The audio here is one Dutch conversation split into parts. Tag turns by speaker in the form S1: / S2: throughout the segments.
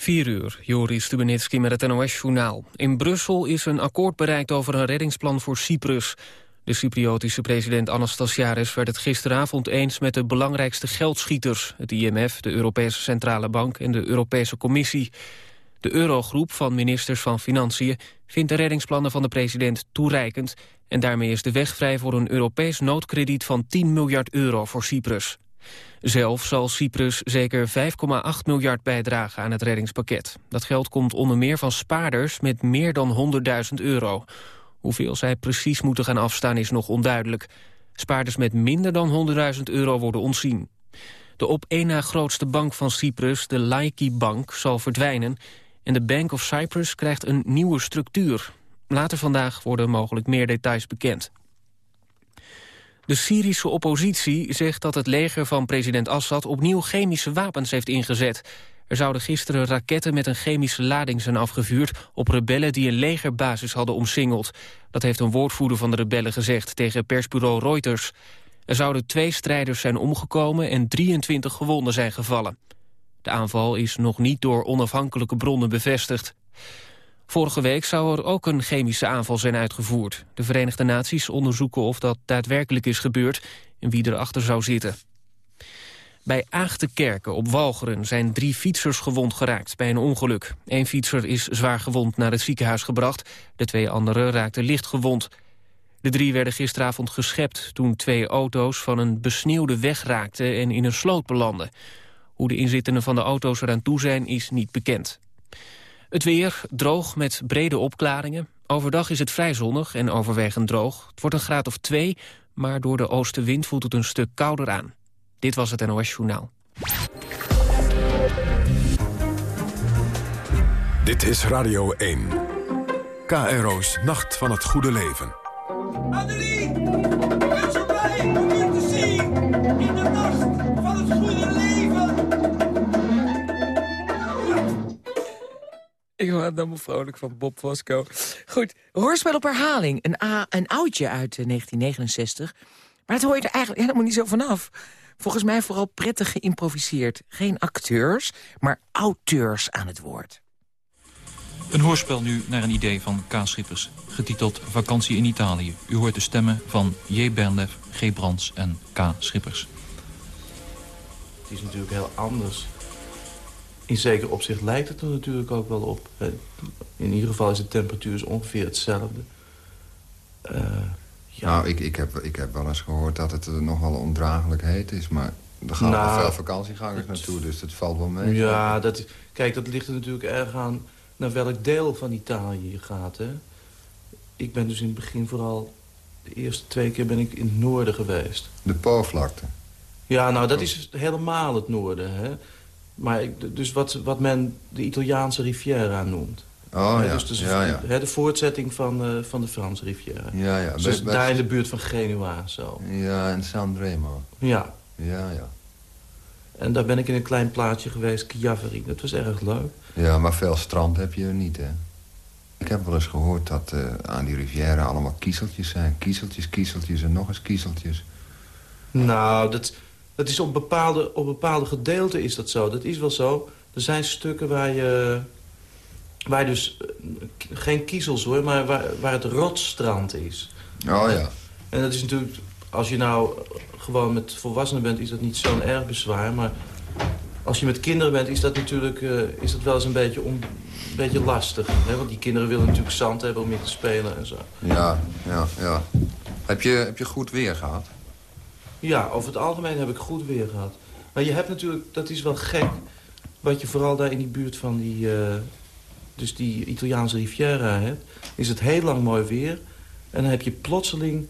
S1: 4 uur, Joris Stubenitski met het NOS-journaal. In Brussel is een akkoord bereikt over een reddingsplan voor Cyprus. De Cypriotische president Anastasiaris werd het gisteravond eens met de belangrijkste geldschieters. Het IMF, de Europese Centrale Bank en de Europese Commissie. De Eurogroep van ministers van Financiën vindt de reddingsplannen van de president toereikend. En daarmee is de weg vrij voor een Europees noodkrediet van 10 miljard euro voor Cyprus. Zelf zal Cyprus zeker 5,8 miljard bijdragen aan het reddingspakket. Dat geld komt onder meer van spaarders met meer dan 100.000 euro. Hoeveel zij precies moeten gaan afstaan is nog onduidelijk. Spaarders met minder dan 100.000 euro worden ontzien. De op één na grootste bank van Cyprus, de Laiki Bank, zal verdwijnen... en de Bank of Cyprus krijgt een nieuwe structuur. Later vandaag worden mogelijk meer details bekend. De Syrische oppositie zegt dat het leger van president Assad opnieuw chemische wapens heeft ingezet. Er zouden gisteren raketten met een chemische lading zijn afgevuurd op rebellen die een legerbasis hadden omsingeld. Dat heeft een woordvoerder van de rebellen gezegd tegen persbureau Reuters. Er zouden twee strijders zijn omgekomen en 23 gewonden zijn gevallen. De aanval is nog niet door onafhankelijke bronnen bevestigd. Vorige week zou er ook een chemische aanval zijn uitgevoerd. De Verenigde Naties onderzoeken of dat daadwerkelijk is gebeurd... en wie erachter zou zitten. Bij Aagtekerken op Walcheren zijn drie fietsers gewond geraakt bij een ongeluk. Eén fietser is zwaar gewond naar het ziekenhuis gebracht. De twee anderen raakten licht gewond. De drie werden gisteravond geschept toen twee auto's van een besneeuwde weg raakten en in een sloot belanden. Hoe de inzittenden van de auto's eraan toe zijn is niet bekend. Het weer droog met brede opklaringen. Overdag is het vrij zonnig en overwegend droog. Het wordt een graad of twee, maar door de oostenwind voelt het een stuk kouder aan. Dit was het NOS Journaal.
S2: Dit is Radio 1. KRO's Nacht van het Goede Leven.
S3: Adelie,
S4: Helemaal vrolijk van Bob Fosco. Goed, hoorspel op herhaling. Een, a, een oudje uit eh, 1969. Maar dat hoor je er eigenlijk helemaal niet zo vanaf. Volgens mij vooral prettig geïmproviseerd. Geen acteurs, maar auteurs aan het woord.
S5: Een hoorspel nu naar een idee van K. Schippers, getiteld Vakantie in Italië. U hoort de stemmen van J. Bernlef, G. Brands en K. Schippers.
S6: Het is natuurlijk heel anders. In zeker opzicht lijkt het er natuurlijk ook wel op. hè. In ieder geval is de temperatuur is ongeveer hetzelfde. Eh, ja,
S7: Nou, ik, ik, heb, ik heb wel eens gehoord dat het er nog wel ondraaglijk heet is. Maar er gaan
S6: Nou,
S7: wel veel vakantiegangers naartoe, dus dat valt wel mee.
S6: ja dat, kijk, dat ligt er natuurlijk erg aan naar welk deel van Italië je gaat. Hè? Ik ben dus in het begin vooral... De eerste twee keer ben ik in het noorden geweest.
S7: De Po-vlakte.
S6: Ja, nou, dat is helemaal het noorden. Hè? Maar dus wat, wat men de Italiaanse Riviera noemt.
S7: Oh ja,
S6: dus, dus
S7: ja, ja.
S6: Hè, de voortzetting van, eh, van de Franse Riviera.
S7: Ja, ja.
S6: Dus daar in de buurt van Genua zo.
S7: Ja, en Sanremo.
S6: Ja,
S7: Ja, ja.
S6: en daar ben ik in een klein plaatsje geweest, Chiavari. Dat was erg leuk.
S7: Ja, maar veel strand heb je er niet, hè. Ik heb wel eens gehoord dat eh, aan die riviera allemaal kiezeltjes zijn. Kiezeltjes, kiezeltjes en nog eens kiezeltjes.
S6: Nou, dat, dat is op bepaalde, op bepaalde gedeelten is dat zo. Dat is wel zo. Er zijn stukken waar je... Waar je dus... eh, Geen kiezels hoor, maar waar, waar het rotstrand is.
S7: Oh ja.
S6: En dat is natuurlijk... Als je nou gewoon met volwassenen bent, is dat niet zo'n erg bezwaar. Maar als je met kinderen bent, is dat natuurlijk eh, is dat wel eens een beetje, on, een beetje lastig. Hè? Want die kinderen willen natuurlijk zand hebben om mee te spelen en zo.
S7: Ja, ja, ja. Heb je, heb je goed weer gehad?
S6: Ja, over het algemeen heb ik goed weer gehad. Maar je hebt natuurlijk, dat is wel gek... wat je vooral daar in die buurt van die... eh, dus die Italiaanse Riviera hebt... is het heel lang mooi weer. En dan heb je plotseling...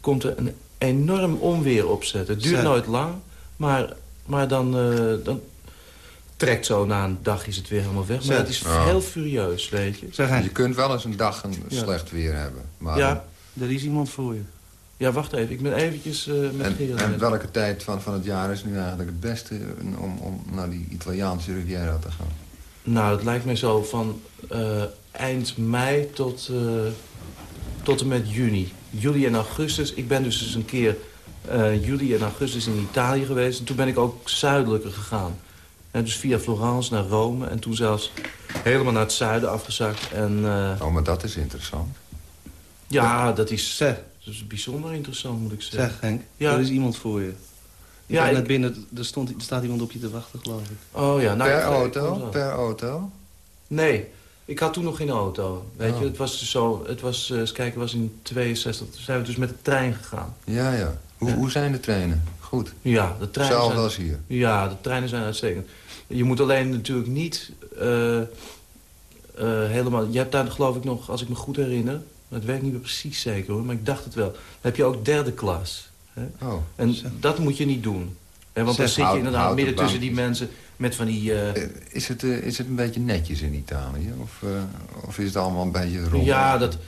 S6: komt er een enorm onweer opzetten. Het duurt nooit lang, maar, maar dan, eh, dan trekt zo na een dag is het weer helemaal weg. Maar het is heel furieus, weet je.
S8: Zeg.
S7: Je kunt wel eens een dag een
S6: Ja.
S7: slecht weer hebben. Maar
S6: Ja,
S8: Er is iemand voor je.
S6: Ja, wacht even. Ik ben eventjes eh, met
S7: En,
S6: Gerard.
S7: en welke tijd van, van het jaar is nu eigenlijk het beste om, om naar die Italiaanse Riviera te gaan?
S6: Nou, het lijkt mij zo van eh, eind mei tot, eh, tot en met juni. Juli en augustus. Ik ben dus eens een keer juli en augustus in Italië geweest. En toen ben ik ook zuidelijker gegaan. Hè, dus via Florence naar Rome en toen zelfs helemaal naar het zuiden afgezakt. En,
S7: Oh, maar dat is interessant.
S6: ja, dat is, dat is bijzonder interessant, moet ik zeggen.
S8: zeg Henk,
S6: Ja.
S8: er is iemand voor je. Ik
S6: Ja, ik-
S8: binnen, er, stond, er staat iemand op je te wachten, geloof ik.
S6: Oh ja, nou...
S7: per
S6: ik-
S7: auto?
S6: ik-
S7: Per auto?
S6: Nee, ik had toen nog geen auto. Weet
S7: Oh.
S6: je, het was dus zo... Het was, eh, eens kijken, het was in 62. Toen zijn we dus met de trein gegaan.
S7: Ja, ja. Hoe,
S6: Ja.
S7: hoe zijn de treinen? Goed.
S6: Ja, de treinen
S7: Hetzelfde
S6: zijn...
S7: als hier.
S6: Ja, de treinen zijn uitstekend. Je moet alleen natuurlijk niet eh, eh, helemaal... Je hebt daar geloof ik nog, als ik me goed herinner... Dat weet ik niet meer precies zeker hoor, maar ik dacht het wel. Dan heb je ook derde klas. Hè?
S7: Oh.
S6: En dat moet je niet doen. Hè, want dan zit je inderdaad midden tussen die mensen met van die... eh,
S7: Eh, Is het, eh, is het een beetje netjes in Italië? Of, of is het allemaal een beetje rond?
S6: Ja, dat,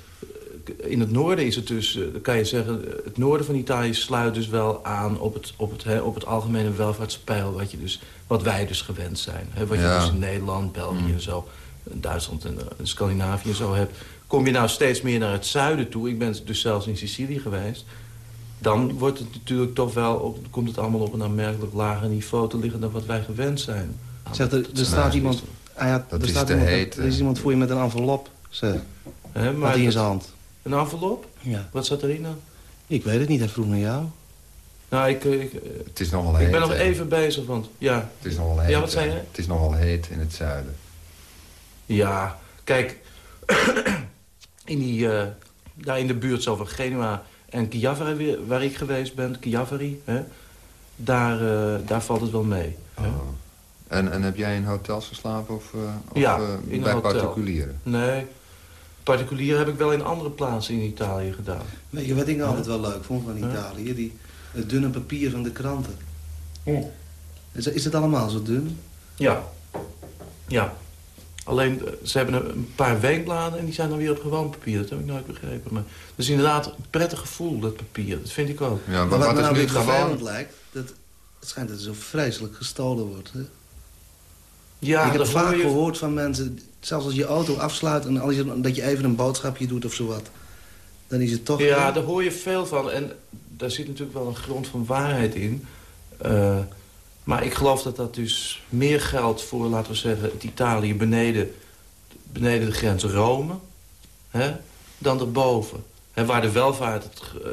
S6: in het noorden is het dus, dan kan je zeggen... het noorden van Italië sluit dus wel aan op het, op het, hè, op het algemene welvaartspeil... Wat, je dus, wat wij dus gewend zijn. Hè, wat
S7: Ja.
S6: je dus in Nederland, België en zo... Duitsland en Scandinavië en zo hebt. Kom je nou steeds meer naar het zuiden toe... ik ben dus zelfs in Sicilië geweest... dan wordt het natuurlijk toch wel op, komt het allemaal op een aanmerkelijk lager niveau te liggen... dan wat wij gewend zijn.
S8: Zeg, er, er staat iemand... Ah ja,
S7: Dat
S8: er,
S7: is
S8: staat
S7: te
S8: iemand,
S7: heet,
S8: er is iemand voor je met een envelop, zeg.
S6: Hè,
S8: Had
S6: maar
S8: in zijn hand.
S6: een envelop?
S8: Ja.
S6: Wat zat erin dan?
S8: Ik weet het niet, hij vroeg naar jou.
S6: Nou, ik, eh, ik, eh,
S7: Het is nog wel heet.
S6: ik ben nog even bezig, want ja,
S7: Het is nog wel heet.
S6: Ja, wat zei je?
S7: Het is nog wel heet in het zuiden.
S6: Ja, kijk, in die, eh, daar in de buurt zo van Genua en Chiavari, waar ik geweest ben, Chiavari, hè, daar, eh, daar valt het wel mee. hè.
S7: Oh. En, en heb jij in hotels geslapen of, eh, of
S6: Ja, in
S7: bij
S6: hotel.
S7: particulieren?
S6: Nee, particulier heb ik wel in andere plaatsen in Italië gedaan.
S8: Weet je wat ik altijd wel leuk vond van Italië? Die, het dunne papier van de kranten. Is, is het allemaal zo dun?
S6: Ja, ja. Alleen, eh, ze hebben een- paar weekbladen en die zijn dan weer op gewoon papier. Dat heb ik nooit begrepen. Maar het is inderdaad een prettig gevoel, dat papier. Dat vind ik ook.
S7: Ja,
S8: Maar
S7: maar
S8: wat
S7: wat is
S8: nou
S7: het
S8: vervelend
S7: gewoon?
S8: lijkt, dat, het schijnt dat er zo vreselijk gestolen wordt. Hè?
S6: Ja,
S8: ik heb
S6: dat
S8: vaak
S6: je-
S8: gehoord van mensen, zelfs als je auto afsluit... en als je, dat je even een boodschapje doet of zowat... dan is het toch...
S6: Ja, daar hoor je veel van. En daar zit natuurlijk wel een grond van waarheid in. Eh, maar ik geloof dat dat dus meer geldt voor, laten we zeggen... het Italië beneden, beneden de grens Rome... Hè, dan erboven. Hè, waar de welvaart het, eh,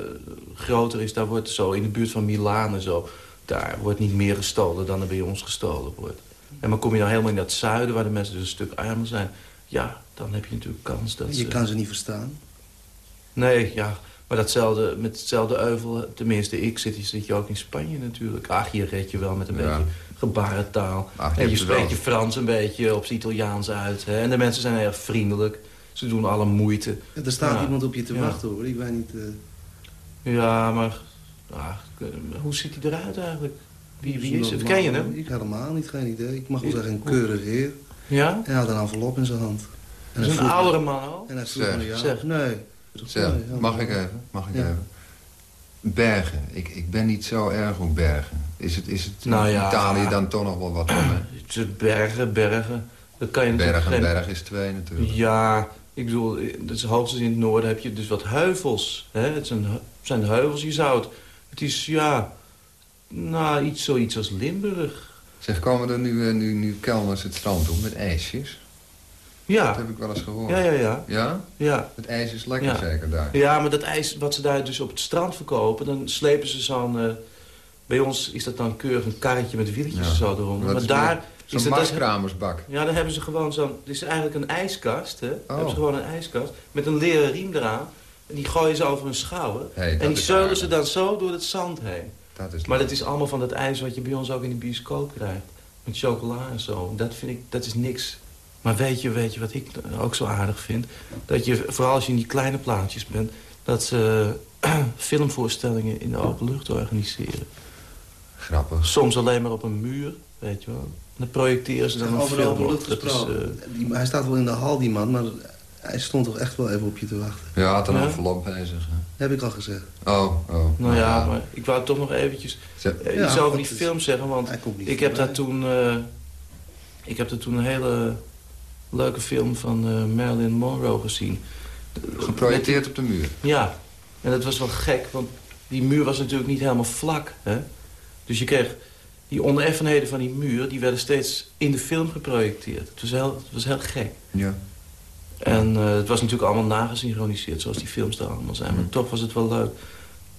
S6: groter is, daar wordt zo in de buurt van Milaan en zo... daar wordt niet meer gestolen dan er bij ons gestolen wordt. En maar kom je nou helemaal in dat zuiden, waar de mensen dus een stuk armer zijn... ja, dan heb je natuurlijk kans dat
S8: Je
S6: ze...
S8: kan ze niet verstaan.
S6: Nee, ja, maar datzelfde, met hetzelfde euvel, tenminste ik, zit, zit je ook in Spanje natuurlijk. Ach, hier red je wel met een
S7: Ja.
S6: beetje gebarentaal.
S7: Ach, je
S6: en je spreekt je Frans een beetje op het Italiaans uit. Hè? En de mensen zijn erg vriendelijk. Ze doen alle moeite.
S8: Ja, er staat
S6: Ja.
S8: iemand op je te
S6: Ja.
S8: wachten hoor. Ik weet niet... eh,
S6: Ja, maar ah, hoe ziet hij eruit eigenlijk? Wie, wie is het? Ken je hem?
S8: Ik helemaal niet, geen idee. Ik mag wel zeggen een keurig heer.
S6: Ja?
S8: En hij had een envelop in zijn hand. En
S6: is een
S8: vroeg-
S6: oudere man al.
S8: En hij vroeg
S7: Zeg,
S8: jou.
S6: zeg.
S8: Nee. Helemaal
S7: mag ik even? Mag ik
S8: Ja.
S7: even? Bergen. Ik, ik ben niet zo erg op bergen. Is het, is het
S6: Nou
S7: in
S6: ja.
S7: Italië dan toch nog wel wat van, hè?
S6: Het is bergen, bergen. Dat kan je natuurlijk
S7: Berg en berg is twee natuurlijk.
S6: Ja, ik bedoel, dat is hoogstens in het noorden heb je dus wat heuvels. Hè? Het zijn, zijn heuvels, je zou het... Het is, ja, nou, iets zoiets als Limburg.
S7: Zeg, komen er nu, eh, nu, nu kelners het strand op met ijsjes? Dat
S6: Ja,
S7: heb ik wel eens gehoord.
S6: ja, ja, ja.
S7: Ja?
S6: Ja,
S7: Het ijs is lekker
S6: Ja.
S7: zeker daar.
S6: ja maar dat ijs wat ze daar dus op het strand verkopen... dan slepen ze zo'n... eh, bij ons is dat dan keurig een karretje met wieltjes
S7: Ja.
S6: zo eronder.
S7: Dat
S6: Maar daar
S7: Zo'n
S6: het... dat is-
S7: marskramersbak.
S6: Ja, dan hebben ze gewoon zo'n... Het is eigenlijk een ijskast, hè?
S7: Oh.
S6: hebben ze gewoon een ijskast met een leren riem eraan. En die gooien ze over hun schouder.
S7: Hey, dat
S6: en die zeulen
S7: aardig.
S6: ze dan zo door het zand heen.
S7: Dat is
S6: Maar dat is allemaal van dat ijs wat je bij ons ook in de bioscoop krijgt. Met chocola en zo. Dat vind ik, dat is niks. Maar weet je, weet je wat ik ook zo aardig vind? Dat je, vooral als je in die kleine plaatjes bent... dat ze filmvoorstellingen in de open lucht organiseren.
S7: grappig.
S6: Soms alleen maar op een muur, weet je wel. En dan projecteren ze dan een
S8: Over de
S6: film
S8: openlucht
S6: op. Dat is,
S8: gesproken.
S6: eh,
S8: hij staat wel in de hal, die man, maar hij stond toch echt wel even op je te wachten.
S7: Ja, had een
S6: Ja?
S7: envelop bij zich. hè?
S8: Heb ik al gezegd.
S7: Oh, oh.
S6: nou ja, maar ik wou toch nog eventjes
S7: Zeg,
S6: eh,
S8: Ja,
S6: iets over die film zeggen. Want
S8: Hij komt niet
S6: Ik heb daar toen, eh, ik heb daar toen een hele leuke film van eh, Marilyn Monroe gezien.
S7: geprojecteerd op de muur.
S6: Ja, en dat was wel gek, want die muur was natuurlijk niet helemaal vlak. Hè? Dus je kreeg, die oneffenheden van die muur... die werden steeds in de film geprojecteerd. Het was heel, het was heel gek.
S7: Ja.
S6: En eh, het was natuurlijk allemaal nagesynchroniseerd... zoals die films er allemaal zijn. Maar toch was het wel leuk.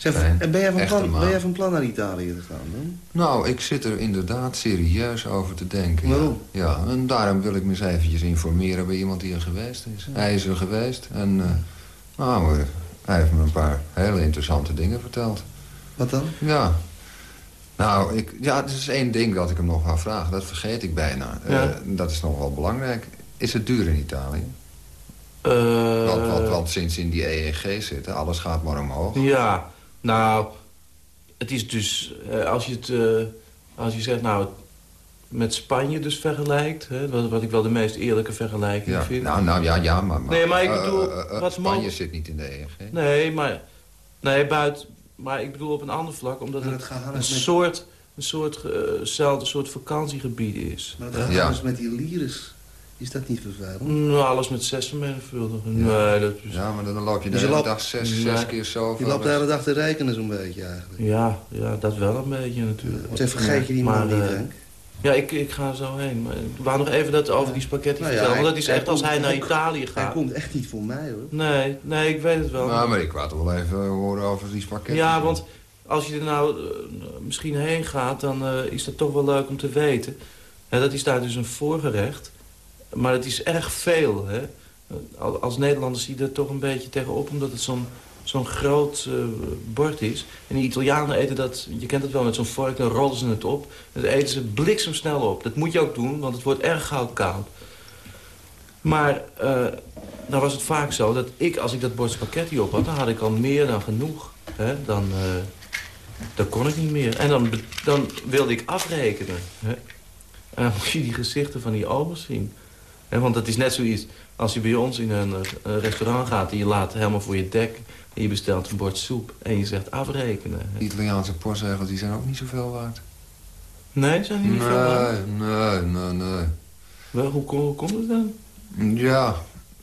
S8: Zeg, en ben jij, van plan,
S7: maat.
S8: ben jij van plan naar Italië te gaan dan?
S7: Nou, ik zit er inderdaad serieus over te denken. ja.
S8: Waarom?
S7: Ja, en daarom wil ik me eens eventjes informeren bij iemand die er geweest is. Hij is er geweest en eh, nou, hij heeft me een paar hele interessante dingen verteld.
S8: Wat dan?
S7: Ja. Nou, ik, ja, er is één ding dat ik hem nog wou vragen. Dat vergeet ik bijna. Eh, dat is nog wel belangrijk. Is het duur in Italië?
S6: Eh,
S7: want, want, want sinds in die EEG zitten, alles gaat maar omhoog.
S6: Ja, nou, het is dus, eh, als je het, eh, als je zegt, nou, met Spanje dus vergelijkt, hè, wat, wat ik wel de meest eerlijke vergelijking
S7: Ja,
S6: vind.
S7: nou, nou ja, ja, maar... maar
S6: Nee, maar ik
S7: eh,
S6: bedoel, wat
S7: Spanje zit niet in de EEG.
S6: Nee, maar, nee, buiten, maar ik bedoel op een ander vlak, omdat het een
S8: met-
S6: soort, een soort, eh, hetzelfde soort vakantiegebied is.
S8: Maar
S7: Ja.
S8: ja. met die lires. Is dat niet vervuilend?
S6: Nou, alles met zes vermenigvuldigen. Nee, dat is...
S7: Ja, maar dan loop je de
S8: Dus je
S7: hele
S8: loopt-
S7: dag zes,
S6: Nee.
S7: zes keer zo.
S8: Je loopt de hele dag te rekenen zo'n beetje eigenlijk.
S6: Ja, ja, dat wel een beetje natuurlijk.
S8: Zeg, vergeet je die man niet,
S6: eh,
S8: Henk?
S6: Ja, ik, ik ga zo heen. Maar ik wou nog even dat over die spaghetti
S8: Nou ja,
S6: vertellen. Want
S8: hij-
S6: dat is
S8: hij
S6: echt als hij naar
S8: hij-
S6: Italië
S8: Hij
S6: gaat.
S8: komt echt niet voor mij, hoor.
S6: Nee, nee, ik weet het wel.
S7: Nou, maar ik wou toch wel even horen over die spaghetti.
S6: ja, want als je er nou eh, misschien heen gaat, dan eh, is dat toch wel leuk om te weten. Hè, dat is daar dus een voorgerecht. Maar het is erg veel. Hè? Al- Als Nederlanders zie je er toch een beetje tegenop, omdat het zo'n zo'n groot eh, bord is. En die Italianen eten dat, je kent het wel, met zo'n vork, dan rollen ze het op. En dan eten ze bliksemsnel op. Dat moet je ook doen, want het wordt erg gauw koud. Maar eh dan was het vaak zo dat ik, als ik dat bord spaghetti op had... dan had ik al meer dan genoeg. Hè? Dan, eh, dan kon ik niet meer. En dan, dan wilde ik afrekenen. Hè? En dan moet je die gezichten van die omers zien. Want dat is net zoiets als je bij ons in een, eh, een restaurant gaat... en je laat helemaal voor je dek en je bestelt een bord soep... en je zegt afrekenen.
S7: Die Italiaanse postregels die zijn ook niet zoveel waard.
S6: Nee, zijn die niet veel waard?
S7: Nee, nee, nee,
S6: Wel, hoe, hoe komt het dan?
S7: nee. Ja,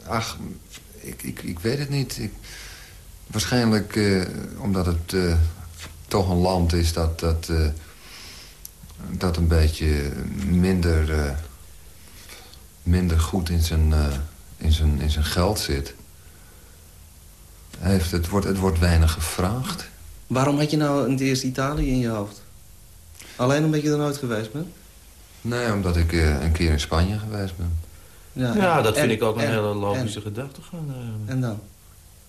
S7: ach, ik, ik, ik weet het niet. Ik, waarschijnlijk eh, omdat het eh, toch een land is dat, dat, eh, dat een beetje minder, eh, minder goed in zijn, eh, in, zijn, in zijn geld zit. Hij Heeft, het, wordt, het wordt weinig gevraagd.
S8: Waarom had je nou in het eerst Italië in je hoofd? Alleen omdat je er nooit geweest bent?
S7: Nee, omdat ik eh, een keer in Spanje geweest ben.
S6: Ja, dat vind
S8: en-
S6: ik ook een
S8: en-
S6: hele logische
S8: En,
S6: gedachtegang. eh.
S8: en dan?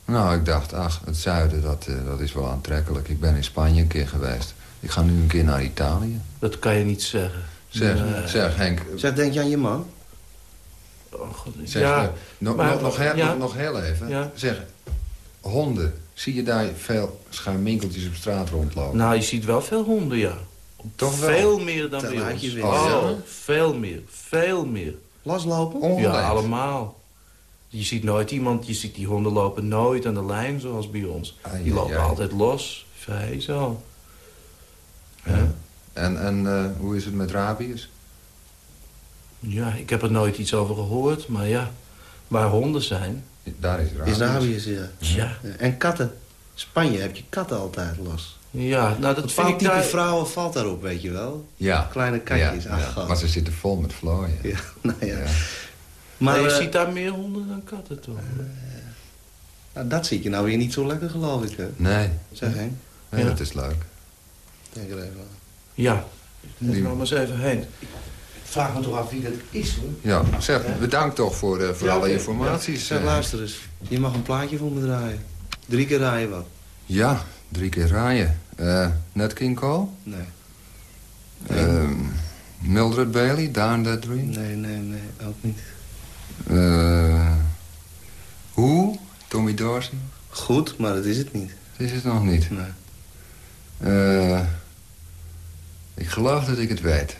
S7: Nou, ik dacht, ach, het zuiden, dat, eh, dat is wel aantrekkelijk. Ik ben in Spanje een keer geweest. Ik ga nu een keer naar Italië.
S6: Dat kan je niet zeggen.
S7: Zeg, zeg Henk,
S8: Zeg, denk je aan je man?
S6: Oh, God,
S7: zeg,
S6: ja,
S7: eh, nog,
S6: maar-
S7: nog, nog, heel,
S6: ja.
S7: nog, heel even.
S6: Ja.
S7: Zeg, honden, zie je daar veel schuiminkeltjes op straat rondlopen?
S6: nou, je ziet wel veel honden, ja.
S7: Toch wel?
S6: Veel meer dan bij ons.
S8: weer.
S6: Oh,
S7: Ja?
S6: veel meer. Veel meer.
S8: Loslopen?
S6: Ja, allemaal. Je ziet nooit iemand, je ziet die honden lopen nooit aan de lijn zoals bij ons. Die lopen altijd los, vrij zo.
S7: Ja. En, en eh, hoe is het met rabies?
S6: Ja, ik heb er nooit iets over gehoord, maar ja, waar honden zijn,
S7: Daar is rabies.
S8: Is Rabius, ja.
S6: ja.
S8: Ja, En katten. Spanje heb je katten altijd los.
S6: Ja, nou dat
S8: bepaald type
S6: daar...
S8: vrouwen valt daarop, weet je wel.
S7: Ja.
S8: Kleine katjes.
S7: Ja. Maar ze zitten vol met vlooien.
S8: Ja, nou ja.
S7: Ja.
S8: Maar
S6: je
S8: eh,
S6: ziet daar meer honden dan katten, toch?
S8: nou, dat zie je nou weer niet zo lekker, geloof ik. Hè?
S7: Nee,
S8: Zeg, Henk.
S7: nee
S6: Ja.
S7: dat is leuk.
S8: Denk er even aan.
S6: Ja, ik moet nog maar eens even heen.
S8: Vraag me toch af wie dat is, hoor.
S7: Ja, zeg, bedankt toch voor, eh, voor
S6: Ja,
S7: alle
S6: oké.
S7: informaties.
S8: Zeg,
S7: eh.
S8: luister eens. Je mag een plaatje voor me draaien. Drie keer draaien wat.
S7: Ja, drie keer raaien. Eh Nat King Cole,
S8: Nee.
S7: ehm, Mildred Bailey, Down That Dream.
S8: Nee, nee, nee. Ook niet.
S7: Eh Hoe, Tommy Dorsey.
S8: Goed, maar dat is het niet.
S7: Dat is het nog niet.
S8: Nee.
S7: Eh, ik geloof dat ik het weet.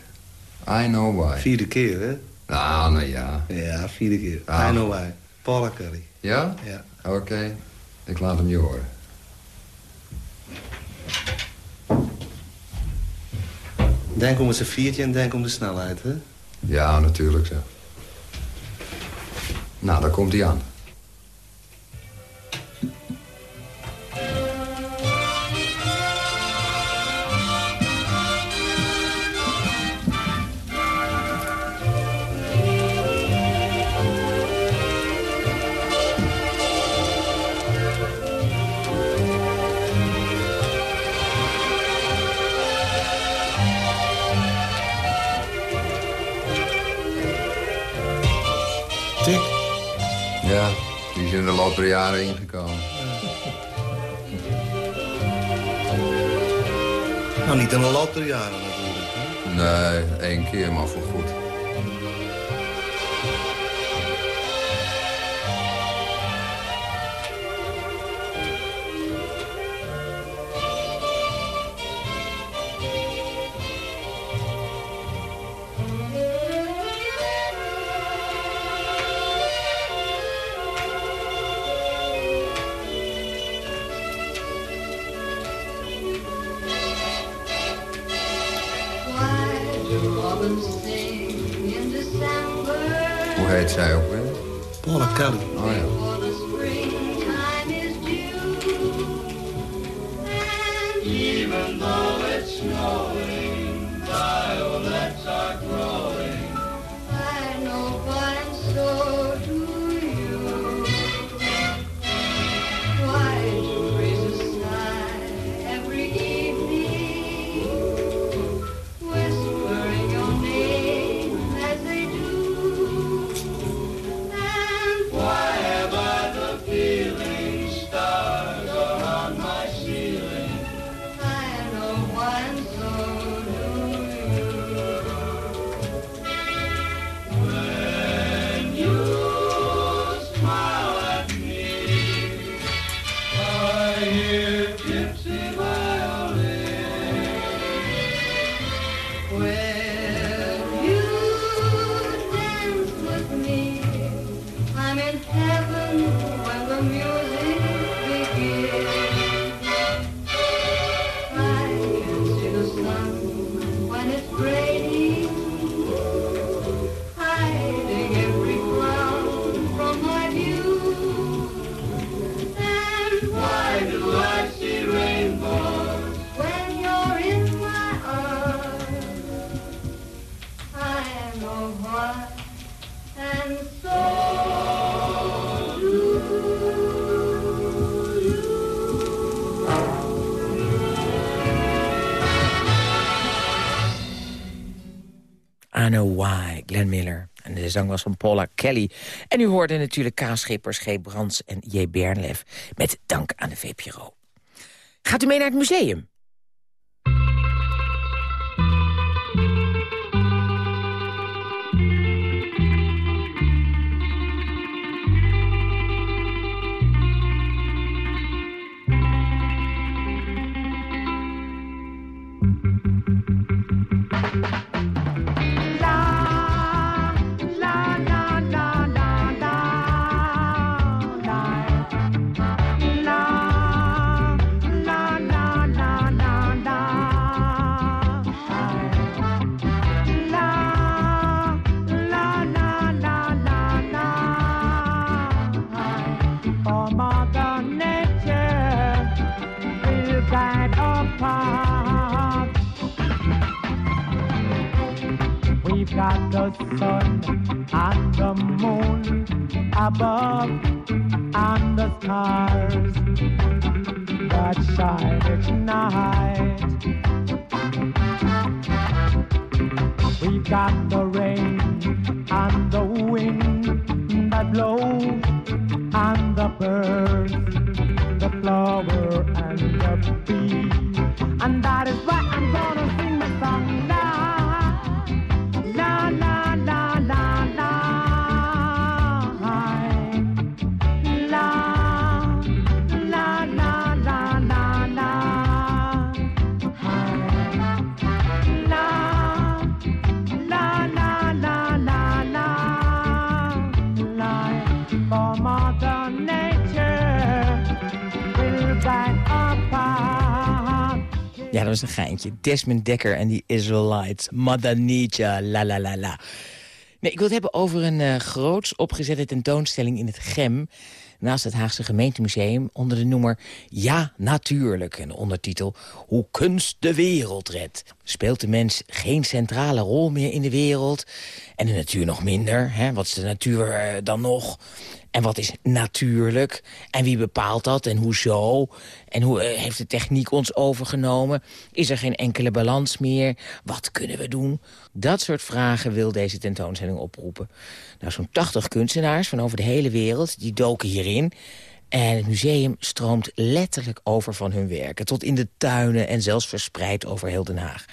S7: I know why.
S8: Vierde keer, hè?
S7: Nou, nou ja.
S8: Ja, vierde keer.
S7: Ah.
S8: I know why. Paula Kelly.
S7: Ja?
S8: Ja.
S7: Oké. Ik laat hem je horen.
S8: Denk om het viertje en denk om de snelheid, hè?
S7: Ja, natuurlijk zeg. Nou, daar komt hij aan.
S9: Der jaren ingekomen.
S8: Nou, niet in de loop der jaren natuurlijk. Hè?
S9: Nee, één keer, maar voor goed.
S4: Zang was van Paula Kelly. En u hoorde natuurlijk K. G. Brands en J. Bernlef. Met dank aan de VPRO. Gaat u mee naar het museum?
S10: Got the sun and the moon above and the stars that shine each night. We've got the rain and the wind that blows and the birds, the flower and the bee.
S4: Dat was een geintje. Desmond Dekker en die Israelites. Nature, la la la la. Nee, ik wil het hebben over een eh, groots opgezette tentoonstelling in het GEM... naast het Haagse gemeentemuseum onder de noemer Ja, Natuurlijk. En de ondertitel Hoe kunst de wereld redt. Speelt de mens geen centrale rol meer in de wereld? En de natuur nog minder? Hè? Wat is de natuur eh, dan nog? En wat is natuurlijk? En wie bepaalt dat? En hoezo? En hoe eh, heeft de techniek ons overgenomen? Is er geen enkele balans meer? Wat kunnen we doen? Dat soort vragen wil deze tentoonstelling oproepen. Nou, zo'n 80 kunstenaars van over de hele wereld, die doken hierin. En het museum stroomt letterlijk over van hun werken. Tot in de tuinen en zelfs verspreid over heel Den Haag.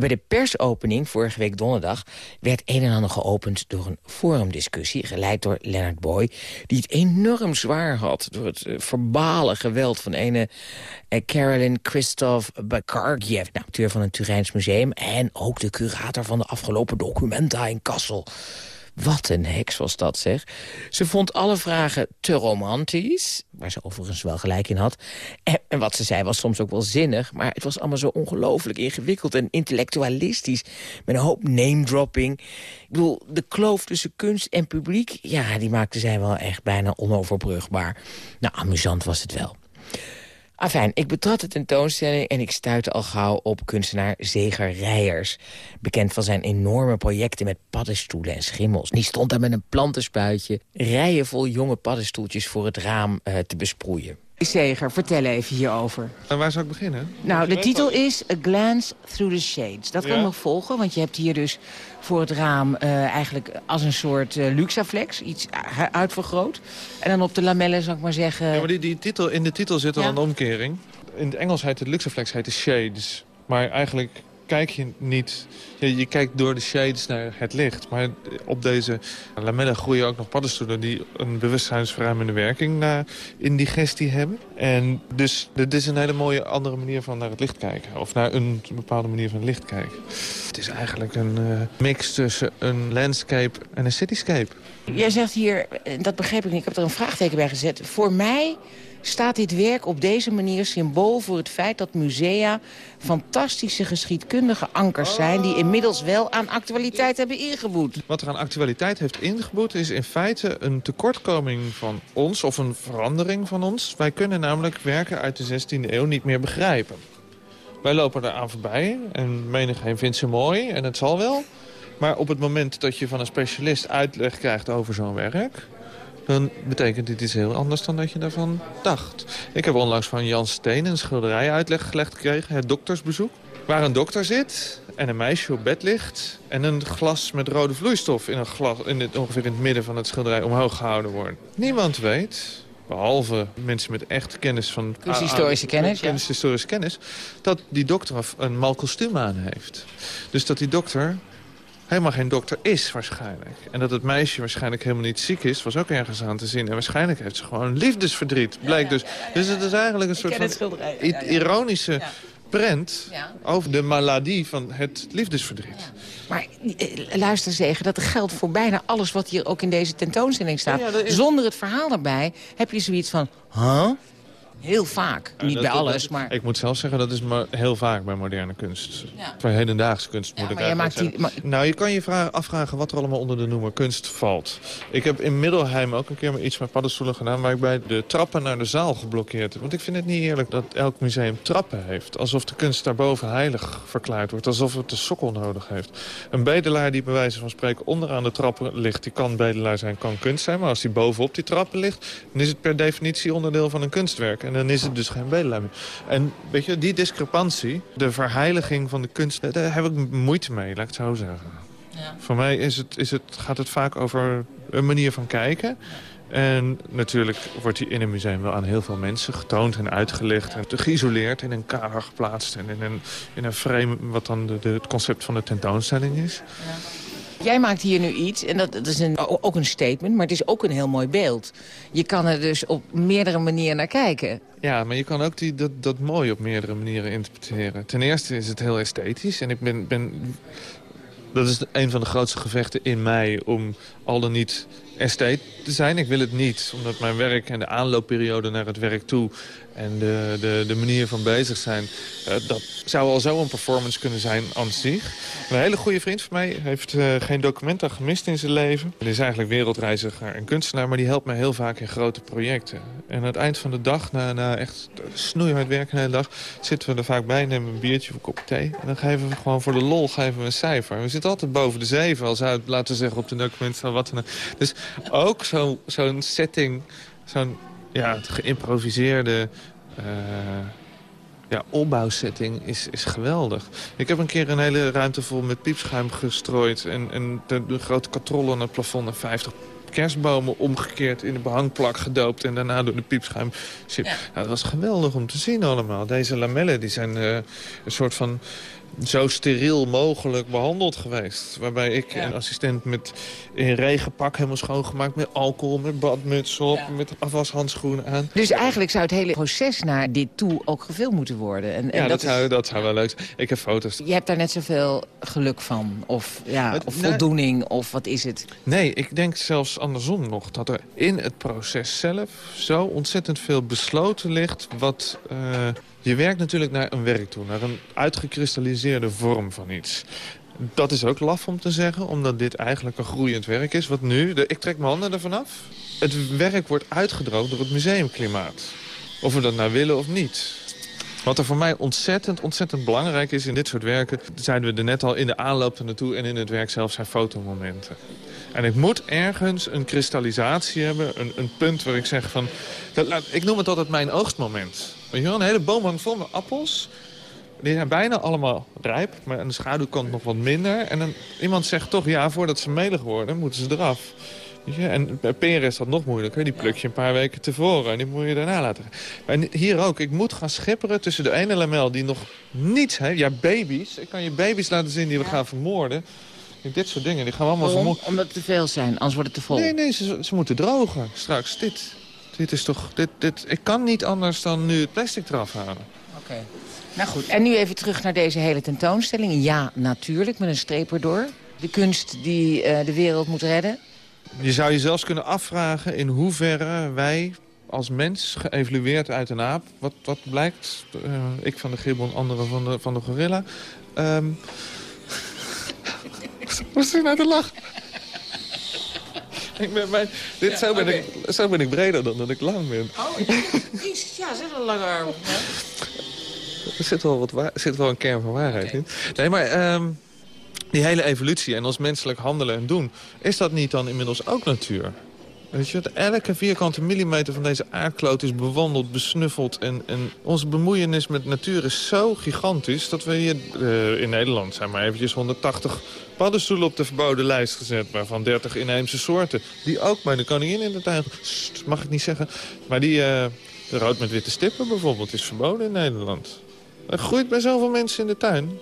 S4: Bij de persopening vorige week donderdag werd een en ander geopend door een forumdiscussie, geleid door Leonard Boy, die het enorm zwaar had door het uh, verbale geweld van ene uh, Carolyn Christoph Bakargiev, nou, auteur van het Turijns Museum en ook de curator van de afgelopen documenta in Kassel. Wat een heks was dat, zeg. Ze vond alle vragen te romantisch, waar ze overigens wel gelijk in had. En, wat ze zei was soms ook wel zinnig... maar het was allemaal zo ongelooflijk ingewikkeld en intellectualistisch... met een hoop name-dropping. Ik bedoel, de kloof tussen kunst en publiek... ja, die maakte zij wel echt bijna onoverbrugbaar. Nou, amusant was het wel. Afijn, ik betrad de tentoonstelling en ik stuitte al gauw op kunstenaar Zeger Rijers. Bekend van zijn enorme projecten met paddenstoelen en schimmels. Die stond daar met een plantenspuitje rijen vol jonge paddenstoeltjes voor het raam uh, te besproeien. Zeger, vertel even hierover.
S11: En waar zou ik beginnen?
S4: Nou, de titel is A Glance Through the Shades. Dat kan
S11: Ja.
S4: ik nog volgen, want je hebt hier dus voor het raam... eh, eigenlijk als een soort eh, Luxaflex, iets uitvergroot. En dan op de lamellen, zou ik maar zeggen...
S11: Ja, maar die, die titel, in de titel zit al
S4: Ja.
S11: een omkering. In het Engels heet het Luxaflex, heet het Shades. Maar eigenlijk kijk je niet... Je, kijkt door de shades naar het licht. Maar op deze lamellen groeien ook nog paddenstoelen... die een bewustzijnsverruimende werking naar indigestie hebben. En dus dit is een hele mooie andere manier van naar het licht kijken. Of naar een bepaalde manier van licht kijken. Het is eigenlijk een eh, mix tussen een landscape en een cityscape.
S4: Jij zegt hier, en dat begreep ik niet, ik heb er een vraagteken bij gezet. Voor mij staat dit werk op deze manier symbool voor het feit dat musea fantastische geschiedkundige ankers zijn... die inmiddels wel aan actualiteit hebben ingeboet.
S11: Wat er aan actualiteit heeft ingeboet is in feite een tekortkoming van ons... of een verandering van ons. Wij kunnen namelijk werken uit de 16e eeuw niet meer begrijpen. Wij lopen eraan voorbij en menigeen vindt ze mooi en het zal wel. Maar op het moment dat je van een specialist uitleg krijgt over zo'n werk... dan betekent dit iets heel anders dan dat je daarvan dacht. Ik heb onlangs van Jan Steen een schilderij uitleg gelegd gekregen, het doktersbezoek. Waar een dokter zit en een meisje op bed ligt... en een glas met rode vloeistof in een glas, in het, ongeveer in het midden van het schilderij omhoog gehouden wordt. Niemand weet, behalve mensen met echt kennis van...
S4: Kunsthistorische kennis, ja.
S11: Kunsthistorische kennis, dat die dokter een mal kostuum aan heeft. Dus dat die dokter helemaal geen dokter is waarschijnlijk. En dat het meisje waarschijnlijk helemaal niet ziek is... was ook ergens aan te zien. En waarschijnlijk heeft ze gewoon liefdesverdriet. Blijkt dus. Dus het is eigenlijk een soort van ironische prent... Over de maladie van het liefdesverdriet.
S4: Maar eh, luister zeggen, dat geldt voor bijna alles wat hier ook in deze tentoonstelling staat.
S11: Ja, ja, dat is-
S4: Zonder het verhaal erbij heb je zoiets van, huh? Heel vaak. Niet bij alles, maar...
S11: Ik moet zelf zeggen, dat is maar heel vaak bij moderne kunst.
S4: Ja.
S11: Bij hedendaagse kunst moet ik
S4: maar
S11: eigenlijk zeggen. Nou, je kan je vragen, afvragen wat er allemaal onder de noemer kunst valt. Ik heb in Middelheim ook een keer iets met paddenstoelen gedaan... waar ik bij de trappen naar de zaal geblokkeerd heb. Want ik vind het niet eerlijk dat elk museum trappen heeft. Alsof de kunst daarboven heilig verklaard wordt. Alsof het de sokkel nodig heeft. Een bedelaar die bij wijze van spreken onderaan de trappen ligt... die kan bedelaar zijn, kan kunst zijn. Maar als die bovenop die trappen ligt... dan is het per definitie onderdeel van een kunstwerk. En dan is het dus geen bedelaar meer. En weet je, die discrepantie, de verheiliging van de kunst... daar heb ik moeite mee, laat ik het zo zeggen. Voor mij is het, is het, gaat het vaak over een manier van kijken... En natuurlijk wordt hij in een museum wel aan heel veel mensen getoond en uitgelegd... en geïsoleerd in een kamer geplaatst en in een, in een frame... wat dan de, de, het concept van de tentoonstelling is.
S4: Jij maakt hier nu iets, en dat, dat is een, ook een statement, maar het is ook een heel mooi beeld. Je kan er dus op meerdere manieren naar kijken.
S11: Ja, maar je kan ook die, dat, dat mooi op meerdere manieren interpreteren. Ten eerste is het heel esthetisch. En ik ben, ben... Dat is een van de grootste gevechten in mij om al dan niet esthete te zijn. Ik wil het niet, omdat mijn werk en de aanloopperiode naar het werk toe... en de, de, de manier van bezig zijn... eh, dat zou al zo een performance kunnen zijn aan zich. Een hele goede vriend van mij heeft eh, geen documenta gemist in zijn leven. Hij is eigenlijk wereldreiziger en kunstenaar... maar die helpt mij heel vaak in grote projecten. En aan het eind van de dag, na, na echt snoeihard werken de hele dag... zitten we er vaak bij, nemen een biertje of een kop thee... en dan geven we gewoon voor de lol geven we een cijfer. We zitten altijd boven de zeven, als uit, laten zeggen, op de documenten. Wat dan dus ook zo- zo'n setting, zo'n ja, geïmproviseerde eh, ja, opbouwsetting is, is geweldig. Ik heb een keer een hele ruimte vol met piepschuim gestrooid... en, en de, de grote katrollen aan het plafond en 50 kerstbomen omgekeerd in de behangplak gedoopt... en daarna door de piepschuim. Ja. dat was geweldig om te zien allemaal. Deze lamellen die zijn eh, een soort van zo steriel mogelijk behandeld geweest. Waarbij ik een assistent met in regenpak helemaal schoongemaakt... met alcohol, met badmuts op, met afwashandschoenen aan.
S4: Dus eigenlijk zou het hele proces naar dit toe ook gefilmd moeten worden. En, en
S11: ja, dat,
S4: is-
S11: zou, dat zou wel leuk zijn. Ik heb foto's.
S4: Je hebt daar net zoveel geluk van. Of, ja,
S11: Het-
S4: of
S11: nee.
S4: voldoening, of wat is het?
S11: Nee, ik denk zelfs andersom nog. Dat er in het proces zelf zo ontzettend veel besloten ligt... wat... eh, je werkt natuurlijk naar een werk toe. Naar een uitgekristalliseerde vorm van iets. Dat is ook laf om te zeggen, omdat dit eigenlijk een groeiend werk is. Wat nu, ik trek mijn handen ervan af. Het werk wordt uitgedroogd door het museumklimaat. Of we dat nou willen of niet. Wat er voor mij ontzettend, ontzettend belangrijk is in dit soort werken... zeiden we er net al, in de aanloop er naartoe en in het werk zelf zijn fotomomenten. En ik moet ergens een kristallisatie hebben, een, een punt waar ik zeg van... Dat, ik noem het altijd mijn oogstmoment. Weet je wel, een hele boom hangt vol met appels. Die zijn bijna allemaal rijp, maar aan de schaduwkant nog wat minder. En dan, iemand zegt toch, ja, voordat ze melig worden, moeten ze eraf. Weet je? En bij peren is dat nog moeilijker. Die pluk je een paar weken tevoren en die moet je daarna laten. En hier ook, ik moet gaan schipperen tussen de ene lamel die nog niets heeft. Ja, baby's. Ik kan je baby's laten zien die we gaan vermoorden. Dit soort dingen, die gaan we allemaal
S4: Waarom?
S11: vermoorden.
S4: Omdat het te veel zijn, anders wordt het te vol.
S11: Nee, nee, ze, ze moeten drogen straks. Dit, dit is toch... Dit, dit, ik kan niet anders dan nu het plastic eraf halen.
S4: Oké. Nou goed, en nu even terug naar deze hele tentoonstelling. Ja, natuurlijk, met een streep erdoor. De kunst die eh, de wereld moet redden.
S11: Je zou je zelfs kunnen afvragen in hoeverre wij als mens geëvalueerd uit een aap... wat, wat blijkt, eh, ik van de gibbon, anderen van de, van de gorilla... ehm Wat is er nou te lachen? ik ben, mijn, dit, zo, ben ik, zo ben ik breder dan dat ik lang ben.
S4: Oh, ja, zet een lange arm.
S11: Er zit wel, wat zit wel een kern van waarheid in. Nee, maar ehm, die hele evolutie en ons menselijk handelen en doen... is dat niet dan inmiddels ook natuur? Weet je, elke vierkante millimeter van deze aardkloot is bewandeld, besnuffeld. En, en onze bemoeienis met natuur is zo gigantisch... dat we hier eh, in Nederland zijn maar eventjes 180 paddenstoelen op de verboden lijst gezet... waarvan 30 inheemse soorten. Die ook bij de koningin in de tuin... Sst, mag ik niet zeggen. Maar die eh, rood met witte stippen bijvoorbeeld is verboden in Nederland. Dat groeit bij zoveel mensen in de tuin.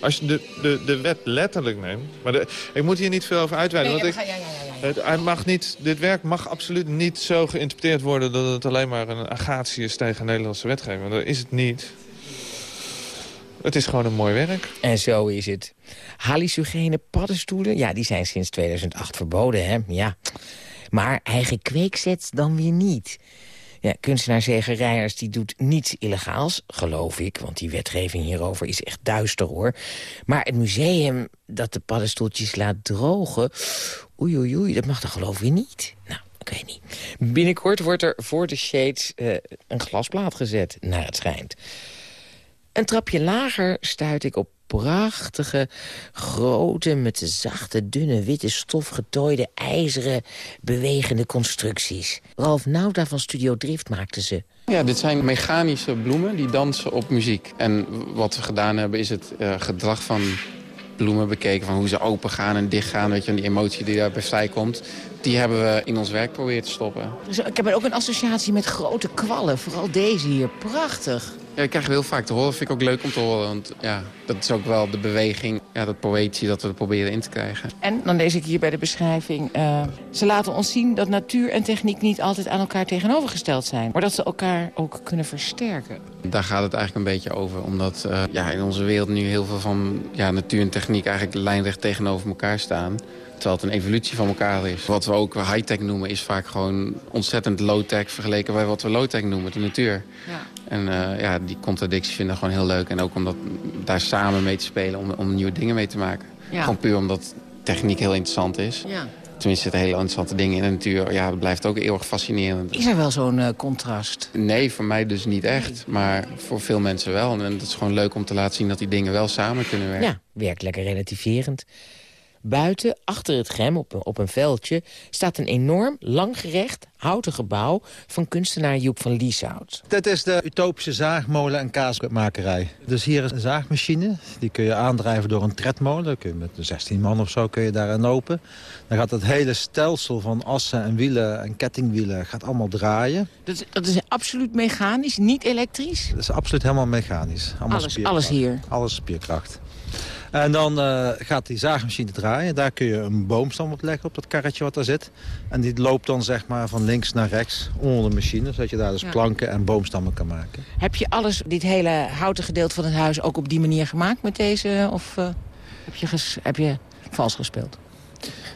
S11: Als je de, de, de wet letterlijk neemt. Maar de, ik moet hier niet veel over uitweiden. want ik, het, mag niet, dit werk mag absoluut niet zo geïnterpreteerd worden... dat het alleen maar een agatie is tegen Nederlandse wetgeving. Dat is het niet. Het is gewoon een mooi werk.
S4: En zo is het. Hallucinogene paddenstoelen, ja, die zijn sinds 2008 verboden, hè? Ja. Maar eigen kweekzet dan weer niet. Ja, kunstenaar Zeger Rijers die doet niets illegaals, geloof ik... want die wetgeving hierover is echt duister, hoor. Maar het museum dat de paddenstoeltjes laat drogen... oei, oei, oei, dat mag dan geloof ik niet. Nou, ik weet niet. Binnenkort wordt er voor de shades eh, een glasplaat gezet, naar het schijnt. Een trapje lager stuit ik op prachtige, grote, met zachte, dunne, witte stof getooide, ijzeren, bewegende constructies. Ralf Nauta van Studio Drift maakte ze.
S12: Ja, dit zijn mechanische bloemen die dansen op muziek. En wat we gedaan hebben is het eh, gedrag van bloemen bekeken... van hoe ze open gaan en dicht gaan, weet je, en die emotie die daarbij vrijkomt... die hebben we in ons werk proberen te stoppen.
S4: Dus ik heb ook een associatie met grote kwallen, vooral deze hier. Prachtig.
S12: Ja, dat krijg je heel vaak te horen. vind ik ook leuk om te horen. Want ja, dat is ook wel de beweging, ja, dat poëtie dat we er proberen in te krijgen.
S4: En dan lees ik hier bij de beschrijving... eh, ze laten ons zien dat natuur en techniek niet altijd aan elkaar tegenovergesteld zijn. Maar dat ze elkaar ook kunnen versterken.
S12: Daar gaat het eigenlijk een beetje over. Omdat eh, ja, in onze wereld nu heel veel van ja, natuur en techniek eigenlijk lijnrecht tegenover elkaar staan. Terwijl het een evolutie van elkaar is. Wat we ook high-tech noemen is vaak gewoon ontzettend low-tech... vergeleken bij wat we low-tech noemen, de natuur.
S4: Ja.
S12: En eh, ja, die contradicties vinden we gewoon heel leuk. En ook om dat, daar samen mee te spelen, om, om nieuwe dingen mee te maken.
S4: Ja.
S12: Gewoon puur omdat techniek heel interessant is.
S4: Ja.
S12: Tenminste, zitten hele interessante dingen in de natuur. Ja, dat blijft ook eeuwig fascinerend.
S4: Is er wel zo'n eh, contrast?
S12: Nee, voor mij dus niet echt. Maar voor veel mensen wel. En het is gewoon leuk om te laten zien dat die dingen wel samen kunnen werken.
S4: Ja, werkt lekker relativerend. Buiten, achter het gem, op, een- op een veldje... staat een enorm, langgerecht, houten gebouw... van kunstenaar Joep van Lieshout.
S13: Dit is de utopische zaagmolen en kaasmakerij. Dus hier is een zaagmachine. Die kun je aandrijven door een tredmolen. Kun je met 16 man of zo kun je daarin lopen. Dan gaat het hele stelsel van assen en wielen en kettingwielen gaat allemaal draaien.
S4: Dat, is- dat is absoluut mechanisch, niet elektrisch?
S13: Dat is absoluut helemaal mechanisch. Allemaal
S4: Alles-
S13: spierkracht.
S4: alles hier?
S13: Alles spierkracht. En dan eh, gaat die zaagmachine draaien. Daar kun je een boomstam op leggen op dat karretje wat daar zit. En die loopt dan zeg maar van links naar rechts onder de machine. Zodat je daar dus
S4: Ja.
S13: planken en boomstammen kan maken.
S4: Heb je alles, dit hele houten gedeelte van het huis... ook op die manier gemaakt met deze? Of eh, heb, je heb je vals gespeeld?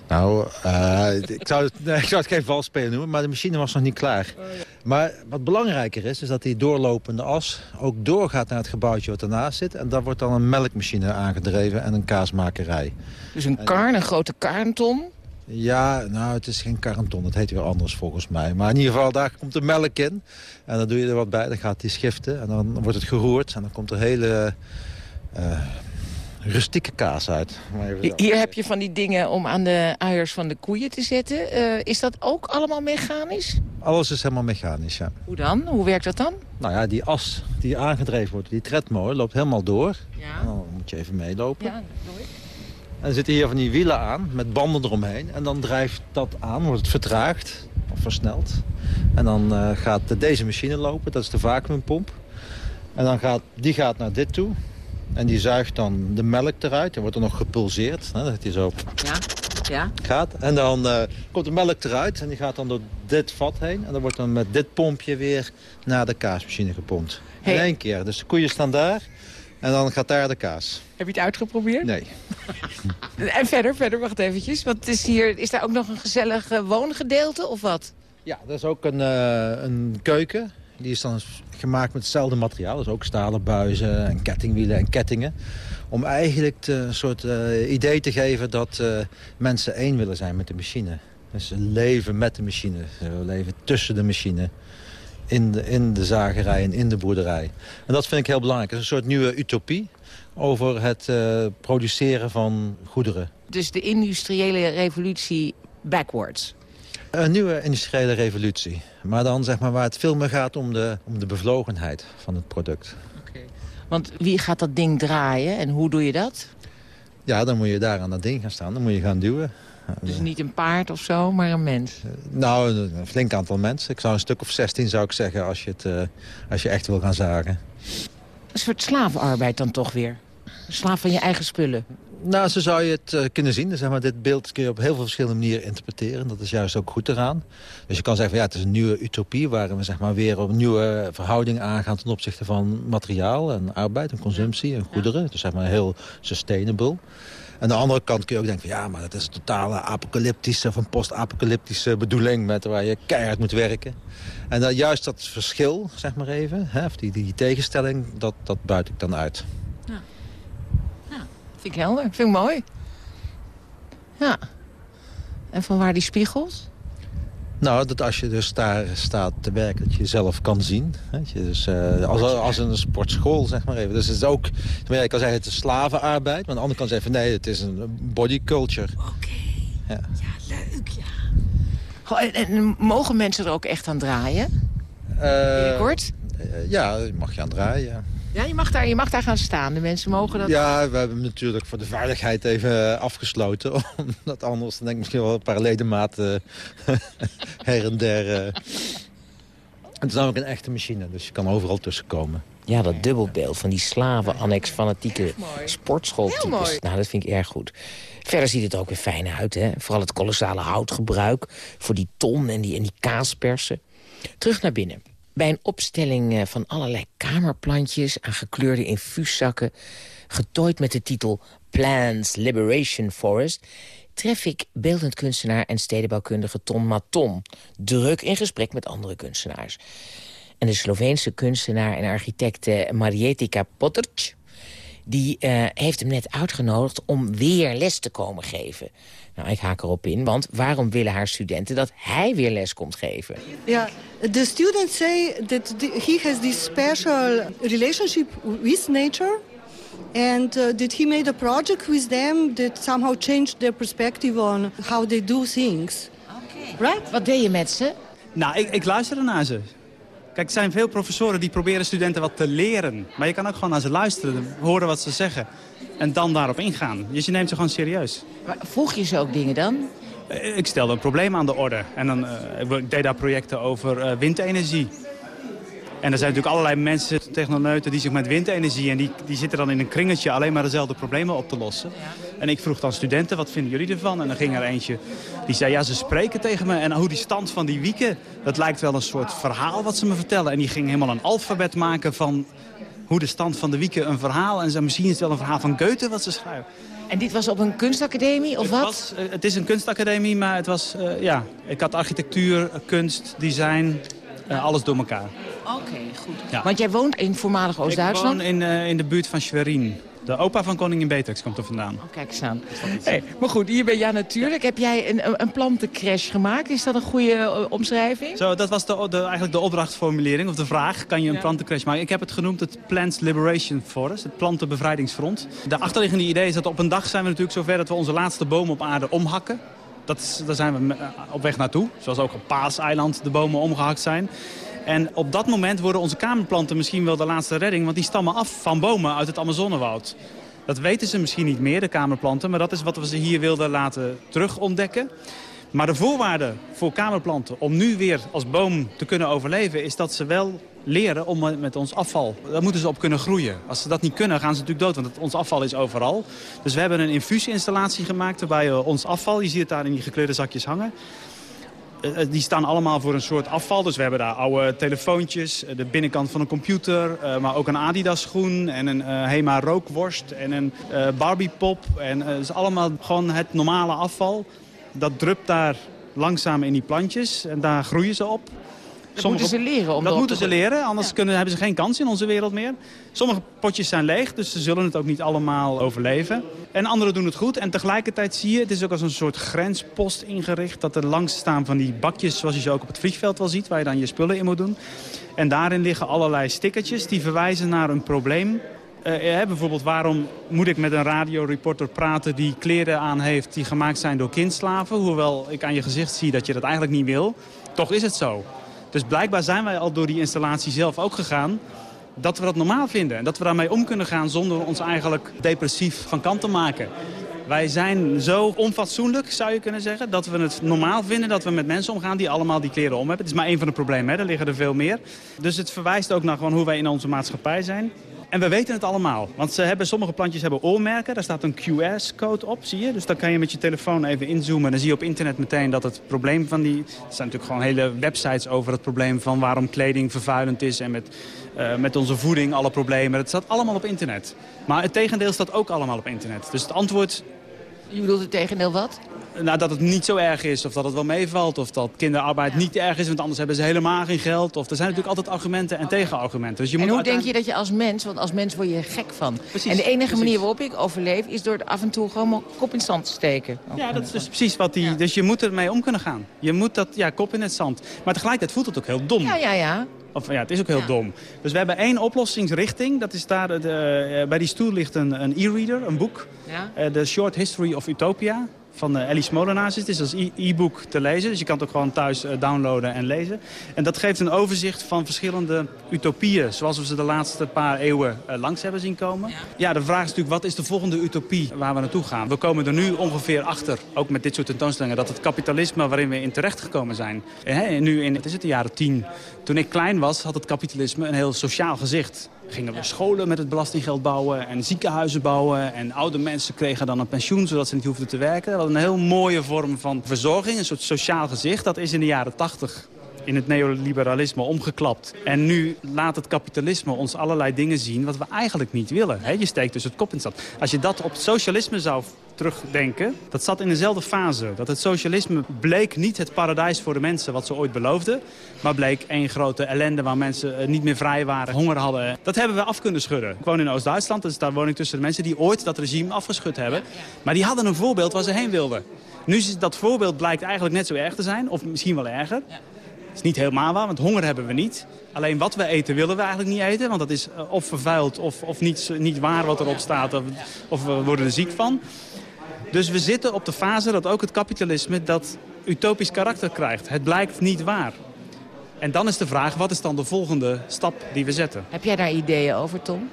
S13: Nou, eh, ik, zou het, nee, ik zou het geen vals spelen noemen, maar de machine was nog niet klaar. Maar wat belangrijker is, is dat die doorlopende as ook doorgaat naar het gebouwtje wat ernaast zit. En daar wordt dan een melkmachine aangedreven en een kaasmakerij.
S4: Dus een karn, een grote karnton?
S13: Ja, nou, het is geen karanton. Het heet weer anders volgens mij. Maar in ieder geval, daar komt de melk in. En dan doe je er wat bij. Dan gaat die schiften. En dan wordt het geroerd. En dan komt er hele eh, rustieke kaas uit.
S4: Hier heb je van die dingen om aan de uiers van de koeien te zetten. Eh, is dat ook allemaal mechanisch?
S13: Alles is helemaal mechanisch, ja.
S4: Hoe dan? Hoe werkt dat dan?
S13: Nou ja, die as die aangedreven wordt, die tredmolen, loopt helemaal door.
S4: Ja.
S13: Dan moet je even meelopen.
S4: Ja, doe ik.
S13: En er zitten hier van die wielen aan, met banden eromheen. En dan drijft dat aan, wordt het vertraagd of versneld. En dan eh, gaat deze machine lopen, dat is de vacuümpomp. En dan gaat, die gaat naar dit toe. En die zuigt dan de melk eruit. Die wordt er nog gepulseerd, hè, dat hij zo
S4: Ja, ja.
S13: gaat. En dan eh, komt de melk eruit en die gaat dan door dit vat heen. En dan wordt dan met dit pompje weer naar de kaasmachine gepompt.
S4: Hey.
S13: In één keer. Dus de koeien staan daar en dan gaat daar de kaas.
S4: Heb je het uitgeprobeerd?
S13: Nee.
S4: En verder, verder, wacht eventjes. Want het is, hier, is daar ook nog een gezellig eh, woongedeelte of wat?
S13: Ja, er is ook een, eh, een keuken. Die is dan gemaakt met hetzelfde materiaal. Dus ook stalen buizen en kettingwielen en kettingen. Om eigenlijk een soort eh, idee te geven dat eh, mensen één willen zijn met de machine. Dus ze leven met de machine. Ze leven tussen de machine. In de, in de zagerij en in de boerderij. En dat vind ik heel belangrijk. Het is een soort nieuwe utopie over het eh, produceren van goederen.
S4: Dus de industriële revolutie backwards.
S13: Een nieuwe industriële revolutie. Maar dan zeg maar waar het veel meer gaat om de, om de bevlogenheid van het product.
S4: Want wie gaat dat ding draaien en hoe doe je dat?
S13: Ja, dan moet je daar aan dat ding gaan staan. Dan moet je gaan duwen.
S4: Dus niet een paard of zo, maar een mens.
S13: Nou, een flink aantal mensen. Ik zou een stuk of 16 zou ik zeggen als je, het, eh, als je echt wil gaan zagen.
S4: Een soort slavenarbeid dan toch weer. Een slaaf van je eigen spullen.
S13: Nou, zo zou je het eh, kunnen zien. Zeg maar, dit beeld kun je op heel veel verschillende manieren interpreteren. Dat is juist ook goed eraan. Dus je kan zeggen, van, ja, het is een nieuwe utopie... waarin we zeg maar, weer op een nieuwe verhouding aangaan... ten opzichte van materiaal en arbeid en consumptie en goederen. Dus zeg maar heel sustainable. Aan de andere kant kun je ook denken van... ja, maar dat is een totale apocalyptische of een post-apocalyptische bedoeling... Met waar je keihard moet werken. En dat, juist dat verschil, zeg maar even, hè, of die, die tegenstelling... Dat, dat buit ik dan uit.
S4: Vind ik helder, vind ik mooi. Ja. En van waar die spiegels?
S13: Nou, dat als je dus daar staat te werken, dat je jezelf kan zien. Je dus, eh, als, als een sportschool, zeg maar even. Dus het is ook, je kan zeggen het is slavenarbeid. Maar aan de andere kant zeggen nee, het is een body culture.
S4: Oké.
S13: Ja.
S4: leuk, ja. Goh, en, en mogen mensen er ook echt aan draaien?
S13: Eh,
S4: Binnenkort?
S13: eh, ja, mag je aan draaien. Ja.
S4: Je mag, daar, je mag daar gaan staan. De mensen mogen dat...
S13: Ja, we hebben hem natuurlijk voor de veiligheid even eh, afgesloten. Omdat anders, dan denk ik misschien wel een paar ledematen eh, her en der. eh. Het is namelijk een echte machine, dus je kan overal tussenkomen.
S4: Ja, dat dubbelbeeld van die slaven-annex fanatieke sportschooltypes.
S13: Heel mooi.
S4: Nou, dat vind ik erg goed. Verder ziet het ook weer fijn uit, hè. Vooral het kolossale houtgebruik voor die ton en die, en die kaaspersen. Terug naar binnen. Bij een opstelling eh, van allerlei kamerplantjes... aan gekleurde infuuszakken... getooid met de titel Plants Liberation Forest... tref ik beeldend kunstenaar en stedenbouwkundige Ton Maton... druk in gesprek met andere kunstenaars. En de Sloveense kunstenaar en architect eh, Marjetica Potterc... die eh, heeft hem net uitgenodigd om weer les te komen geven. Nou, ik haak erop in, want waarom willen haar studenten... dat hij weer les komt geven?
S14: Yeah, the students say that he has this special relationship with nature And uh, that he made a project with them that somehow changed their perspective on how they do things. Right?
S4: Wat deed je met ze?
S15: Nou, ik, ik luisterde naar ze. Kijk, er zijn veel professoren die proberen studenten wat te leren. Maar je kan ook gewoon naar ze luisteren, horen wat ze zeggen. En dan daarop ingaan. Dus je neemt ze gewoon serieus.
S4: Maar vroeg je ze ook dingen dan?
S15: Eh, Ik stelde een probleem aan de orde. En dan, eh, ik deed daar projecten over eh, windenergie. En er zijn natuurlijk allerlei mensen, technoneuten, die zich met windenergie... en die, die zitten dan in een kringetje alleen maar dezelfde problemen op te lossen. En ik vroeg dan studenten, wat vinden jullie ervan? En dan ging er eentje, die zei, ja, ze spreken tegen me. En hoe die stand van die wieken, dat lijkt wel een soort verhaal wat ze me vertellen. En die ging helemaal een alfabet maken van hoe de stand van de wieken een verhaal... en misschien is het wel een verhaal van Goethe wat ze schrijven.
S4: En dit was op een kunstacademie of
S15: Het
S4: wat?
S15: was, eh, het is een kunstacademie, maar het was, eh, ja, ik had architectuur, kunst, design, eh, alles door elkaar.
S4: Oké, goed.
S15: Ja.
S4: Want jij woont in voormalig
S15: Ik woon
S4: Oost-Duitsland?
S15: in, eh, in de buurt van Schwerin. De opa van koningin Beatrix komt er vandaan.
S4: Oh, kijk eens aan. Hey, maar goed, hier ben jij natuurlijk. Heb jij een, een, plantencrash gemaakt? Is dat een goede eh, omschrijving?
S15: Zo, dat was de, de, eigenlijk de opdrachtformulering, of de vraag. Kan je een
S4: Ja.
S15: plantencrash maken? Ik heb het genoemd het Plants Liberation Forest, het plantenbevrijdingsfront. De achterliggende idee is dat op een dag zijn we natuurlijk zover dat we onze laatste bomen op aarde omhakken. Dat is, daar zijn we me- op weg naartoe. Zoals ook op Paaseiland de bomen omgehakt zijn. En op dat moment worden onze kamerplanten misschien wel de laatste redding... want die stammen af van bomen uit het Amazonewoud. Dat weten ze misschien niet meer, de kamerplanten... maar dat is wat we ze hier wilden laten terugontdekken. Maar de voorwaarde voor kamerplanten om nu weer als boom te kunnen overleven... is dat ze wel leren om met- ons afval. Daar moeten ze op kunnen groeien. Als ze dat niet kunnen, gaan ze natuurlijk dood, want ons afval is overal. Dus we hebben een infuusinstallatie gemaakt waarbij eh, ons afval... je ziet het daar in die gekleurde zakjes hangen... Eh, eh, die staan allemaal voor een soort afval. Dus we hebben daar oude telefoontjes, eh, de binnenkant van een computer... maar ook een Adidas schoen en een Hema rookworst en een Barbie pop. En het is allemaal gewoon het normale afval. Dat drupt daar langzaam in die plantjes en daar groeien ze op.
S4: Dat moeten ze leren om
S15: dat moeten
S4: te
S15: ze leren, anders kunnen, hebben ze geen kans in onze wereld meer. Sommige potjes zijn leeg, dus ze zullen het ook niet allemaal overleven. En anderen doen het goed. En tegelijkertijd zie je, het is ook als een soort grenspost ingericht... dat er langs staan van die bakjes, zoals je ze ook op het vliegveld wel ziet... waar je dan je spullen in moet doen. En daarin liggen allerlei stickertjes die verwijzen naar een probleem... Eh, eh, bijvoorbeeld, waarom moet ik met een radioreporter praten die kleren aan heeft die gemaakt zijn door kindslaven? Hoewel ik aan je gezicht zie dat je dat eigenlijk niet wil. Toch is het zo. Dus blijkbaar zijn wij al door die installatie zelf ook gegaan dat we dat normaal vinden. En dat we daarmee om kunnen gaan zonder ons eigenlijk depressief van kant te maken. Wij zijn zo onfatsoenlijk, zou je kunnen zeggen, dat we het normaal vinden dat we met mensen omgaan die allemaal die kleren om hebben. Het is maar één van de problemen, hè. er liggen er veel meer. Dus het verwijst ook naar gewoon hoe wij in onze maatschappij zijn. En we weten het allemaal, want ze hebben, sommige plantjes hebben oormerken. Daar staat een QR-code op, zie je. Dus dan kan je met je telefoon even inzoomen. En dan zie je op internet meteen dat het probleem van die... Er zijn natuurlijk gewoon hele websites over het probleem van waarom kleding vervuilend is... en met, eh, met onze voeding alle problemen. Dat staat allemaal op internet. Maar het tegendeel staat ook allemaal op internet. Dus het antwoord
S4: Je bedoelt het tegendeel wat?
S15: Nou, dat het niet zo erg is, of dat het wel meevalt... of dat kinderarbeid niet erg is, want anders hebben ze helemaal geen geld. Of er zijn natuurlijk altijd argumenten en tegenargumenten. Dus je
S4: en
S15: moet
S4: hoe denk je dat je als mens, want als mens word je er gek van. en de enige manier waarop ik overleef is door af en toe gewoon mijn kop in het zand te steken.
S15: Ja, dat is dus precies wat die... Dus je moet ermee om kunnen gaan. Je moet dat, ja, kop in het zand. Maar tegelijkertijd voelt het ook heel dom.
S4: Ja, ja, ja.
S15: Of ja, het is ook heel dom. Dus we hebben één oplossingsrichting. Dat is daar, de, eh, bij die stoel ligt een een e-reader, een boek.
S4: Ja.
S15: Eh, The Short History of Utopia van eh, Alice Molenaars. Het is als e-book te lezen, dus je kan het ook gewoon thuis eh, downloaden en lezen. En dat geeft een overzicht van verschillende utopieën, zoals we ze de laatste paar eeuwen eh, langs hebben zien komen. Ja. de vraag is natuurlijk, wat is de volgende utopie waar we naartoe gaan? We komen er nu ongeveer achter, ook met dit soort tentoonstellingen, dat het kapitalisme waarin we in terecht gekomen zijn. hè, nu in, het is het de jaren tien, toen ik klein was, had het kapitalisme een heel sociaal gezicht. Gingen we scholen met het belastinggeld bouwen en ziekenhuizen bouwen. En oude mensen kregen dan een pensioen zodat ze niet hoefden te werken. Dat was een heel mooie vorm van verzorging, een soort sociaal gezicht. Dat is in de jaren tachtig in het neoliberalisme omgeklapt. En nu laat het kapitalisme ons allerlei dingen zien wat we eigenlijk niet willen. Je steekt dus het kop in zand. Als je dat op het socialisme zou terugdenken, dat zat in dezelfde fase. Dat het socialisme bleek niet het paradijs voor de mensen wat ze ooit beloofden. Maar bleek één grote ellende waar mensen eh, niet meer vrij waren, honger hadden. Dat hebben we af kunnen schudden. Ik woon in Oost-Duitsland, dus daar woon ik tussen de mensen die ooit dat regime afgeschud hebben. Maar die hadden een voorbeeld waar ze heen wilden. Nu is dat voorbeeld blijkt eigenlijk net zo erg te zijn, of misschien wel erger. Is niet helemaal waar, want honger hebben we niet. Alleen wat we eten willen we eigenlijk niet eten. Want dat is eh, of vervuild of, of niet, niet waar wat erop staat. Of, of we worden er ziek van. Dus we zitten op de fase dat ook het kapitalisme dat utopisch karakter krijgt. Het blijkt niet waar. En dan is de vraag, wat is dan de volgende stap die we zetten?
S4: Heb jij daar ideeën over, Tom?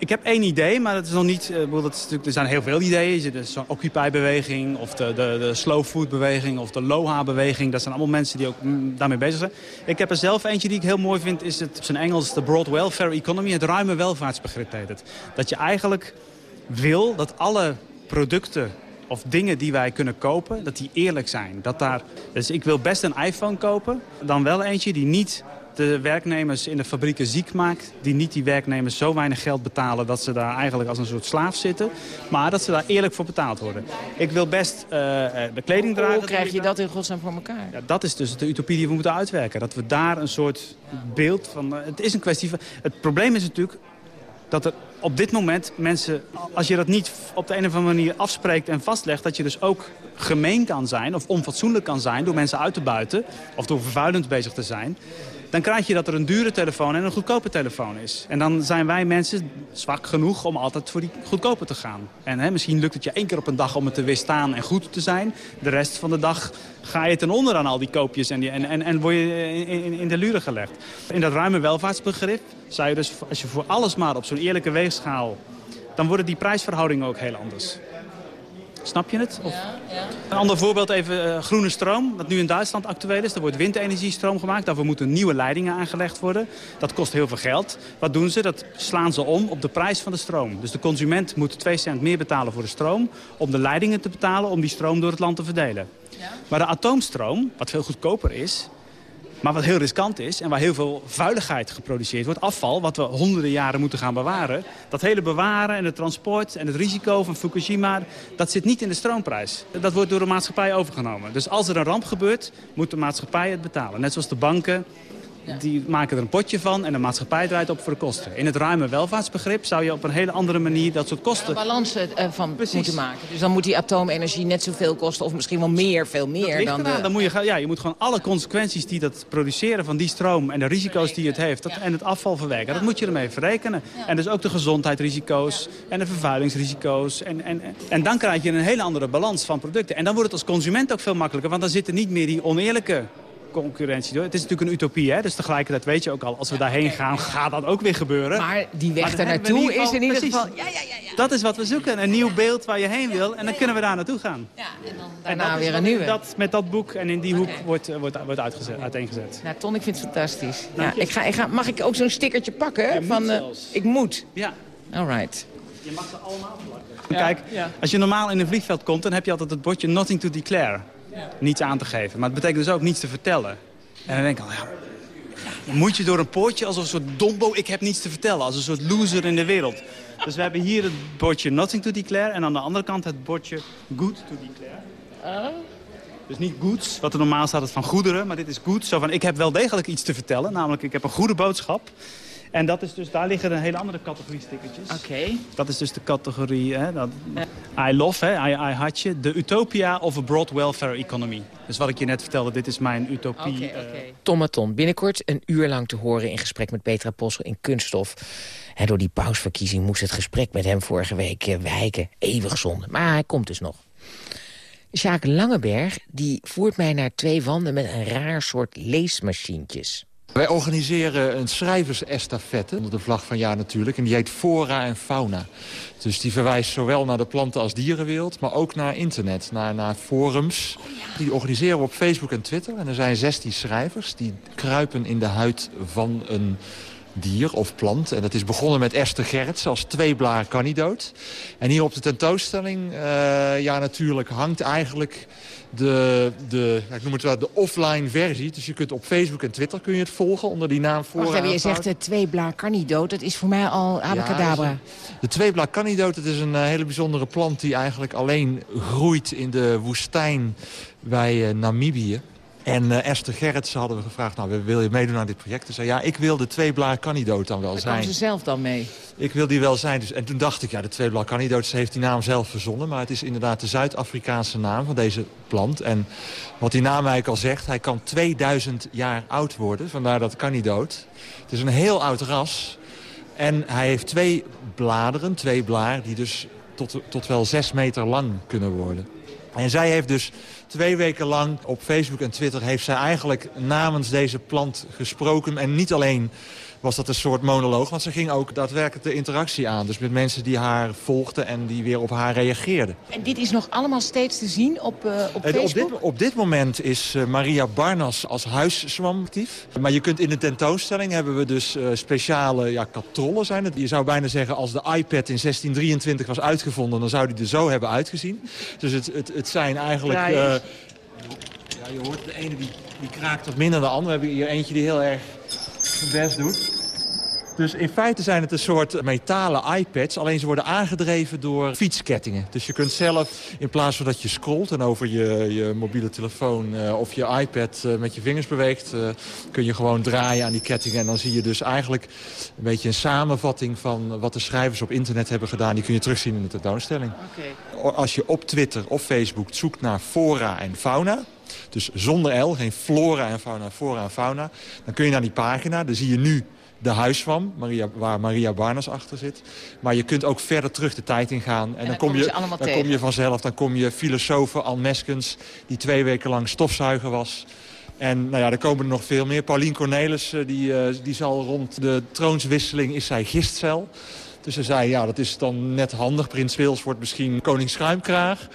S15: Ik heb één idee, maar dat is nog niet... bedoel, dat er zijn heel veel ideeën. Is zo'n Occupy-beweging, of de, de, de Slow Food-beweging... of de Loha-beweging. Dat zijn allemaal mensen die ook mm, daarmee bezig zijn. Ik heb er zelf eentje die ik heel mooi vind... is het op zijn Engels de Broad Welfare Economy. Het ruime welvaartsbegrip heet het. Dat je eigenlijk wil dat alle producten of dingen die wij kunnen kopen, dat die eerlijk zijn. Dat daar, dus ik wil best een iPhone kopen, dan wel eentje die niet de werknemers in de fabrieken ziek maakt. Die niet die werknemers zo weinig geld betalen dat ze daar eigenlijk als een soort slaaf zitten. Maar dat ze daar eerlijk voor betaald worden. Ik wil best eh, eh, de kleding dragen.
S4: Hoe krijg je dat in godsnaam voor elkaar?
S15: Ja, dat is dus de utopie die we moeten uitwerken. Dat we daar een soort beeld van... eh, het is een kwestie van... Het probleem is natuurlijk dat er op dit moment mensen... Als je dat niet op de een of andere manier afspreekt en vastlegt... dat je dus ook gemeen kan zijn of onfatsoenlijk kan zijn... door mensen uit te buiten of door vervuilend bezig te zijn... dan krijg je dat er een dure telefoon en een goedkope telefoon is. En dan zijn wij mensen zwak genoeg om altijd voor die goedkope te gaan. En hè, misschien lukt het je één keer op een dag om het te weerstaan en goed te zijn. De rest van de dag ga je ten onder aan al die koopjes en, die, en, en, en word je in, in, in de luren gelegd. In dat ruime welvaartsbegrip zou je dus, als je voor alles maar op zo'n eerlijke weegschaal... dan worden die prijsverhoudingen ook heel anders. Snap je het? Of... Een ander voorbeeld even eh, groene stroom, wat nu in Duitsland actueel is. Er wordt windenergiestroom gemaakt, daarvoor moeten nieuwe leidingen aangelegd worden. Dat kost heel veel geld. Wat doen ze? Dat slaan ze om op de prijs van de stroom. Dus de consument moet 2 cent meer betalen voor de stroom... om de leidingen te betalen om die stroom door het land te verdelen. Maar de atoomstroom, wat veel goedkoper is... Maar wat heel riskant is en waar heel veel vuiligheid geproduceerd wordt... afval, wat we honderden jaren moeten gaan bewaren... dat hele bewaren en het transport en het risico van Fukushima... dat zit niet in de stroomprijs. Dat wordt door de maatschappij overgenomen. Dus als er een ramp gebeurt, moet de maatschappij het betalen. Net zoals de banken, die maken er een potje van... en de maatschappij draait op voor de kosten. In het ruime welvaartsbegrip zou je op een hele andere manier... dat soort kosten...
S4: Een balans eh, van moeten maken. Dus dan moet die atoomenergie net zoveel kosten... of misschien wel meer, veel meer dan de...
S15: Dan moet je, ja, je moet gewoon alle consequenties die dat produceren van die stroom... en de risico's die het heeft dat, en het afval verwerken... dat moet je ermee verrekenen. En dus ook de gezondheidsrisico's en de vervuilingsrisico's. En, en, en dan krijg je een hele andere balans van producten. En dan wordt het als consument ook veel makkelijker... want dan zit er niet meer die oneerlijke concurrentie door. Het is natuurlijk een utopie, hè? dus tegelijkertijd weet je ook al... als we daarheen gaan, gaat dat ook weer gebeuren.
S4: Maar die weg daar naartoe is in ieder geval...
S15: Dat is wat we zoeken, een nieuw beeld waar je heen wil. En dan kunnen we daar naartoe gaan.
S4: Ja, en dan daarna weer een nieuwe.
S15: Dat, met dat boek en in die hoek wordt, eh, wordt, wordt uitgezet, uiteengezet.
S4: Nou, Ton, ik vind het fantastisch. Ja, ik ga, ik ga, mag ik ook zo'n stickertje pakken? van, eh, ik moet?
S15: Ja.
S4: All right.
S15: Je mag ze allemaal plakken. Kijk, als je normaal in een vliegveld komt, dan heb je altijd het bordje nothing to declare. Niets aan te geven. Maar het betekent dus ook niets te vertellen. En dan denk ik al, ja, moet je door een poortje als een soort dombo, ik heb niets te vertellen. Als een soort loser in de wereld. Dus we hebben hier het bordje nothing to declare. En aan de andere kant het bordje good to declare. Dus niet goods, wat er normaal staat het van goederen, maar dit is goods. Zo van, ik heb wel degelijk iets te vertellen, namelijk ik heb een goede boodschap. En dat is dus, daar liggen een hele andere categorie stickertjes.
S4: Oké.
S15: Dat is dus de categorie, hè, dat, I love, hè, I, I had je, de utopia of a broad welfare economy. Dus wat ik je net vertelde, dit is mijn utopie. eh,
S4: Tom en Ton, binnenkort een uur lang te horen in gesprek met Petra Possel in Kunststof. En door die pausverkiezing moest het gesprek met hem vorige week eh, wijken. Eeuwig zonde. Maar hij komt dus nog. Jacques Langeberg die voert mij naar twee wanden met een raar soort leesmachientjes.
S16: Wij organiseren een schrijversestafette onder de vlag van Ja Natuurlijk. En die heet Fora en Fauna. Dus die verwijst zowel naar de planten- als dierenwereld... maar ook naar internet, naar, naar forums. Die organiseren we op Facebook en Twitter. En er zijn 16 schrijvers die kruipen in de huid van een dier of plant. En dat is begonnen met Esther Gerrits als tweeblaar kandidoot. En hier op de tentoonstelling, eh, ja natuurlijk, hangt eigenlijk de, de, ja, ik noem het wel de offline versie. Dus je kunt op Facebook en Twitter kun je het volgen onder die naam voor.
S4: Wacht je zegt eh, twee blaar carnidoot. Dat is voor mij al abacadabra.
S16: De tweeblaar kandidoot, het is een eh, hele bijzondere plant die eigenlijk alleen groeit in de woestijn bij eh, Namibië. En eh, Esther Gerrits hadden we gevraagd, nou, wil je meedoen aan dit project? Ze zei, ja, ik wil de twee blaar kandidoot dan wel zijn.
S4: komen ze zelf dan mee.
S16: Ik wil die wel zijn. Dus, en toen dacht ik, ja, de twee blaar kandidoot, ze heeft die naam zelf verzonnen. Maar het is inderdaad de Zuid-Afrikaanse naam van deze plant. En wat die naam eigenlijk al zegt, hij kan 2000 jaar oud worden. Vandaar dat kandidoot. Het is een heel oud ras. En hij heeft twee bladeren, twee blaar, die dus tot, tot wel zes meter lang kunnen worden. En zij heeft dus twee weken lang op Facebook en Twitter... heeft zij eigenlijk namens deze plant gesproken. En niet alleen was dat een soort monoloog, want ze ging ook daadwerkelijk de interactie aan. Dus met mensen die haar volgden en die weer op haar reageerden.
S4: En dit is nog allemaal steeds te zien op, eh, op
S16: En op,
S4: Facebook?
S16: dit, op dit moment is eh, Maria Barnas als huiszwam actief. Maar je kunt in de tentoonstelling hebben we dus eh, speciale ja, katrollen zijn het. Je zou bijna zeggen als de iPad in 1623 was uitgevonden... dan zou die er zo hebben uitgezien. Dus het, het, het zijn eigenlijk... Ja, je hoort de ene die, die kraakt wat minder dan de andere. We hebben hier eentje die heel erg zijn best doet. Dus in feite zijn het een soort metalen iPads. Alleen ze worden aangedreven door fietskettingen. Dus je kunt zelf, in plaats van dat je scrolt en over je, je mobiele telefoon eh, of je iPad eh, met je vingers beweegt... eh, kun je gewoon draaien aan die kettingen. En dan zie je dus eigenlijk een beetje een samenvatting van wat de schrijvers op internet hebben gedaan. Die kun je terugzien in de tentoonstelling. Als je op Twitter of Facebook zoekt naar fora en fauna... Dus zonder L, geen flora en fauna, flora en fauna. Dan kun je naar die pagina, dan zie je nu de huiswam, Maria, waar Maria Barnes achter zit. Maar je kunt ook verder terug de tijd ingaan. En,
S4: dan
S16: kom
S4: kom
S16: je, dan
S4: tegen.
S16: kom je vanzelf, dan kom je filosofen Anne Meskens... die twee weken lang stofzuiger was. En nou ja, er komen er nog veel meer. Paulien Cornelis, eh, die, eh, die zal rond de troonswisseling is zij gistcel. Dus ze zei, ja, dat is dan net handig. Prins Wils wordt misschien koning Schuimkraag.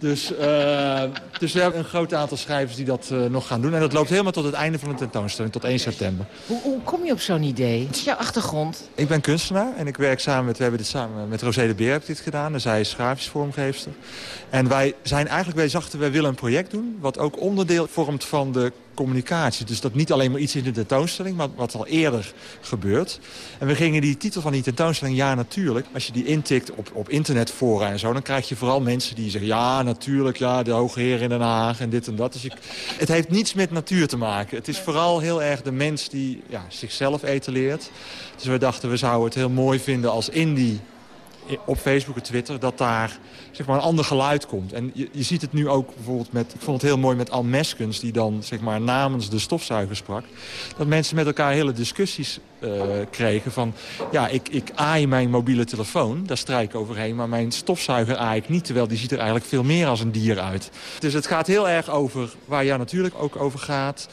S16: Dus, eh, dus we hebben een groot aantal schrijvers die dat eh, nog gaan doen. En dat loopt helemaal tot het einde van de tentoonstelling, tot 1 september.
S4: Hoe, hoe kom je op zo'n idee? Wat is jouw achtergrond?
S16: Ik ben kunstenaar en ik werk samen met, we hebben dit samen met Rosé de Beer heb dit gedaan. En zij is grafisch vormgeefster. En wij zijn eigenlijk, wij zachten, wij willen een project doen... wat ook onderdeel vormt van de communicatie. Dus dat niet alleen maar iets in de tentoonstelling, maar wat al eerder gebeurt. En we gingen die titel van die tentoonstelling, Ja Natuurlijk... als je die intikt op, op internetfora en zo... dan krijg je vooral mensen die zeggen... ja, natuurlijk, ja, de hoge heer in Den Haag en dit en dat. Dus ik, het heeft niets met natuur te maken. Het is vooral heel erg de mens die ja, zichzelf etaleert. Dus we dachten, we zouden het heel mooi vinden als in die op Facebook en Twitter, dat daar zeg maar, een ander geluid komt. En je, je ziet het nu ook bijvoorbeeld met... Ik vond het heel mooi met Anne Meskens, die dan zeg maar, namens de stofzuiger sprak. Dat mensen met elkaar hele discussies eh, kregen van... ja, ik, ik aai mijn mobiele telefoon, daar strijk ik overheen... maar mijn stofzuiger aai ik niet, terwijl die ziet er eigenlijk veel meer als een dier uit. Dus het gaat heel erg over, waar ja natuurlijk ook over gaat...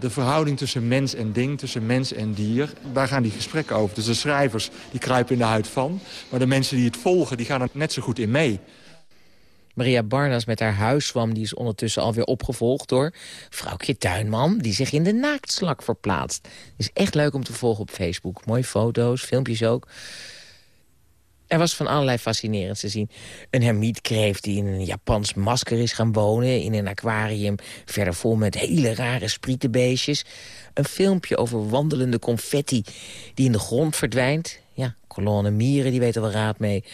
S16: de verhouding tussen mens en ding, tussen mens en dier. Daar gaan die gesprekken over. Dus de schrijvers die kruipen in de huid van. Maar de mensen die het volgen, die gaan er net zo goed in mee.
S4: Maria Barnas met haar huiswam, die is ondertussen alweer opgevolgd door vrouwtje Tuinman, die zich in de naaktslak verplaatst. is echt leuk om te volgen op Facebook. Mooie foto's, filmpjes ook. Er was van allerlei fascinerends te zien. Een hermietkreeft die in een Japans masker is gaan wonen... in een aquarium verder vol met hele rare sprietenbeestjes. Een filmpje over wandelende confetti die in de grond verdwijnt. Ja, kolonne mieren, die weten wel raad mee.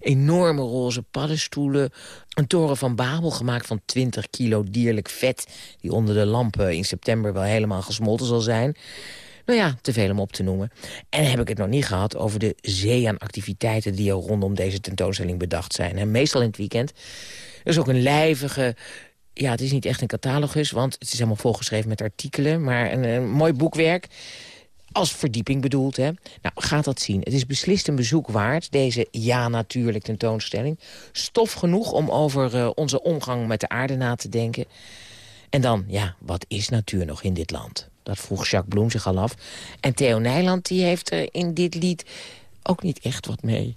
S4: Enorme roze paddenstoelen. Een toren van Babel gemaakt van 20 kilo dierlijk vet... die onder de lampen in september wel helemaal gesmolten zal zijn... Nou ja, te veel om op te noemen. En heb ik het nog niet gehad over de zee aan activiteiten... die er rondom deze tentoonstelling bedacht zijn. Meestal in het weekend. Er is ook een lijvige... Ja, het is niet echt een catalogus, want het is helemaal volgeschreven met artikelen. Maar een, een mooi boekwerk. Als verdieping bedoeld, hè. Nou, gaat dat zien. Het is beslist een bezoek waard, deze ja natuurlijk tentoonstelling. Stof genoeg om over eh, onze omgang met de aarde na te denken. En dan, ja, wat is natuur nog in dit land? Dat vroeg Jacques Bloem zich al af. En Theo Nijland die heeft er in dit lied ook niet echt wat mee.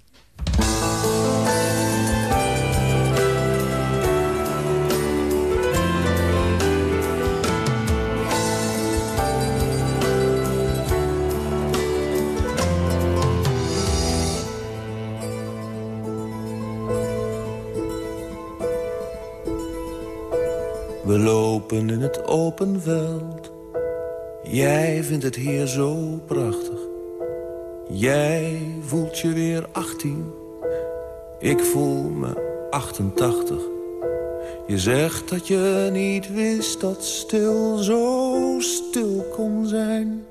S17: We lopen in het open veld. Jij vindt het hier zo prachtig. Jij voelt je weer 18. Ik voel me 88.
S6: Je zegt dat je niet wist dat stil zo stil kon zijn.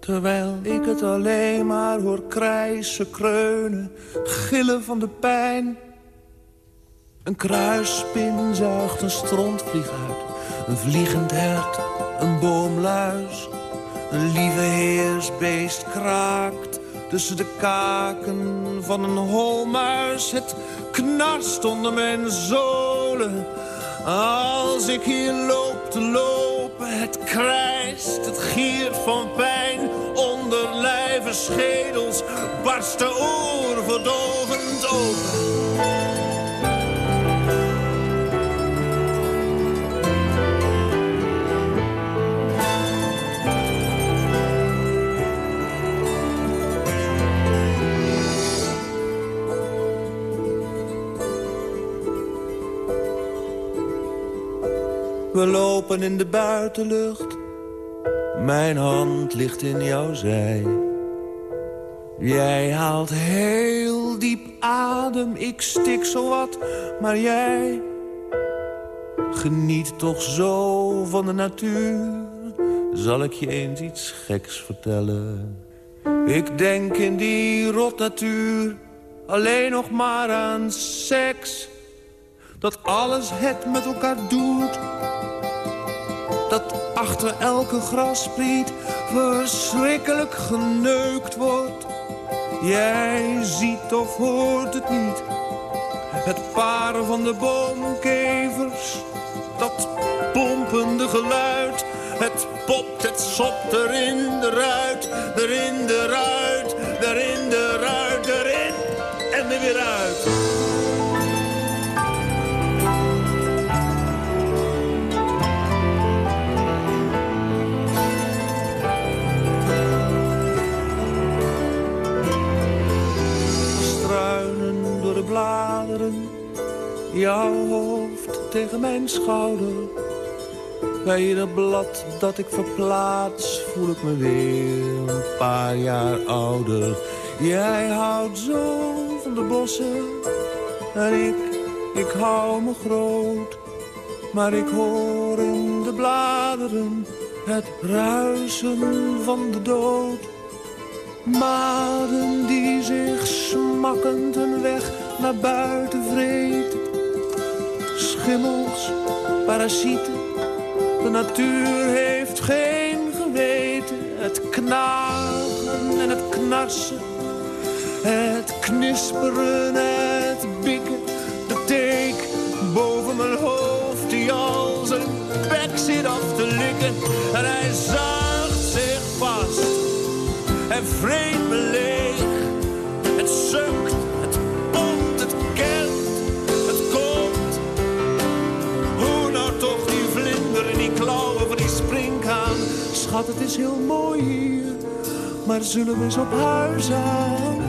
S6: Terwijl ik het alleen maar hoor krijsen, kreunen, gillen van de pijn. Een kruisspin zuigt een strontvlieg uit. Een vliegend hert, een boomluis. Een lieve heersbeest kraakt tussen de kaken van een holmuis. Het knarst onder mijn zolen. Als ik hier loop te lopen, het krijst, het giert van pijn. Onder lijven schedels barst de oor verdovend open. We lopen in de buitenlucht. Mijn hand ligt in jouw zij. Jij haalt heel diep adem, ik stik zo wat, maar jij geniet toch zo van de natuur. Zal ik je eens iets geks vertellen? Ik denk in die rotnatuur alleen nog maar aan seks. Dat alles het met elkaar doet achter elke grasspriet verschrikkelijk geneukt wordt. Jij ziet of hoort het niet. Het paren van de boomkevers, dat pompende geluid. Het popt, het sopt erin, eruit, erin, eruit, erin, eruit, erin en er weer uit. Bladeren, jouw hoofd tegen mijn schouder. Bij ieder blad dat ik verplaats, voel ik me weer een paar jaar ouder. Jij houdt zo van de bossen en ik, ik hou me groot. Maar ik hoor in de bladeren het ruisen van de dood. Maden die zich smakkend een weg naar buiten vreten. Schimmels, parasieten, de natuur heeft geen geweten. Het knagen en het knarsen, het knisperen, het bikken. De teek boven mijn hoofd die al zijn bek zit af te likken. En hij zuigt zich vast en vreet me Schat, het is heel mooi hier, maar zullen we eens op huis aan?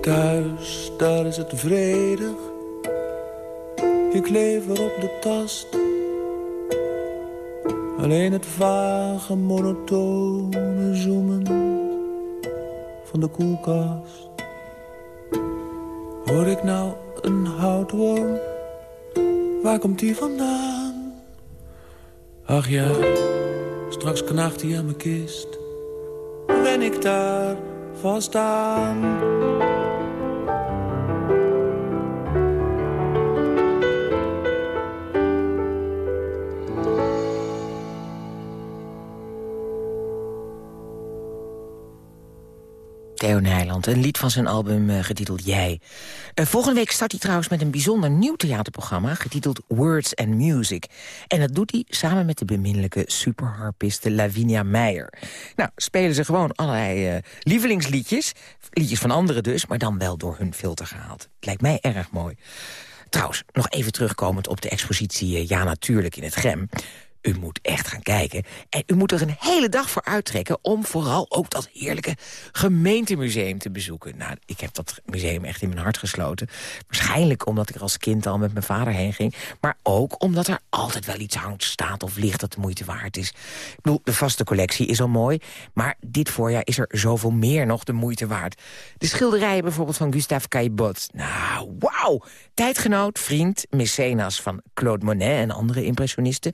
S6: Thuis, daar is het vredig. Ik leef op de tast. Alleen het vage, monotone zoemen van de koelkast. Hoor ik nou een houtworm? Waar komt die vandaan? Ach ja, straks knaagt hij aan mijn kist. Ben ik daar vast aan?
S4: Theo Nijland, een lied van zijn album eh, getiteld Jij. Eh, volgende week start hij trouwens met een bijzonder nieuw theaterprogramma... getiteld Words and Music. En dat doet hij samen met de beminnelijke superharpiste Lavinia Meijer. Nou, spelen ze gewoon allerlei eh, lievelingsliedjes. Liedjes van anderen dus, maar dan wel door hun filter gehaald. Lijkt mij erg mooi. Trouwens, nog even terugkomend op de expositie Ja Natuurlijk in het Gem. U moet echt gaan kijken. En u moet er een hele dag voor uittrekken... om vooral ook dat heerlijke gemeentemuseum te bezoeken. Nou, ik heb dat museum echt in mijn hart gesloten. Waarschijnlijk omdat ik er als kind al met mijn vader heen ging. Maar ook omdat er altijd wel iets hangt, staat of ligt dat de moeite waard is. Ik bedoel, de vaste collectie is al mooi. Maar dit voorjaar is er zoveel meer nog de moeite waard. De schilderijen bijvoorbeeld van Gustave Caillebotte. Nou, wauw! Tijdgenoot, vriend, mecenas van Claude Monet en andere impressionisten.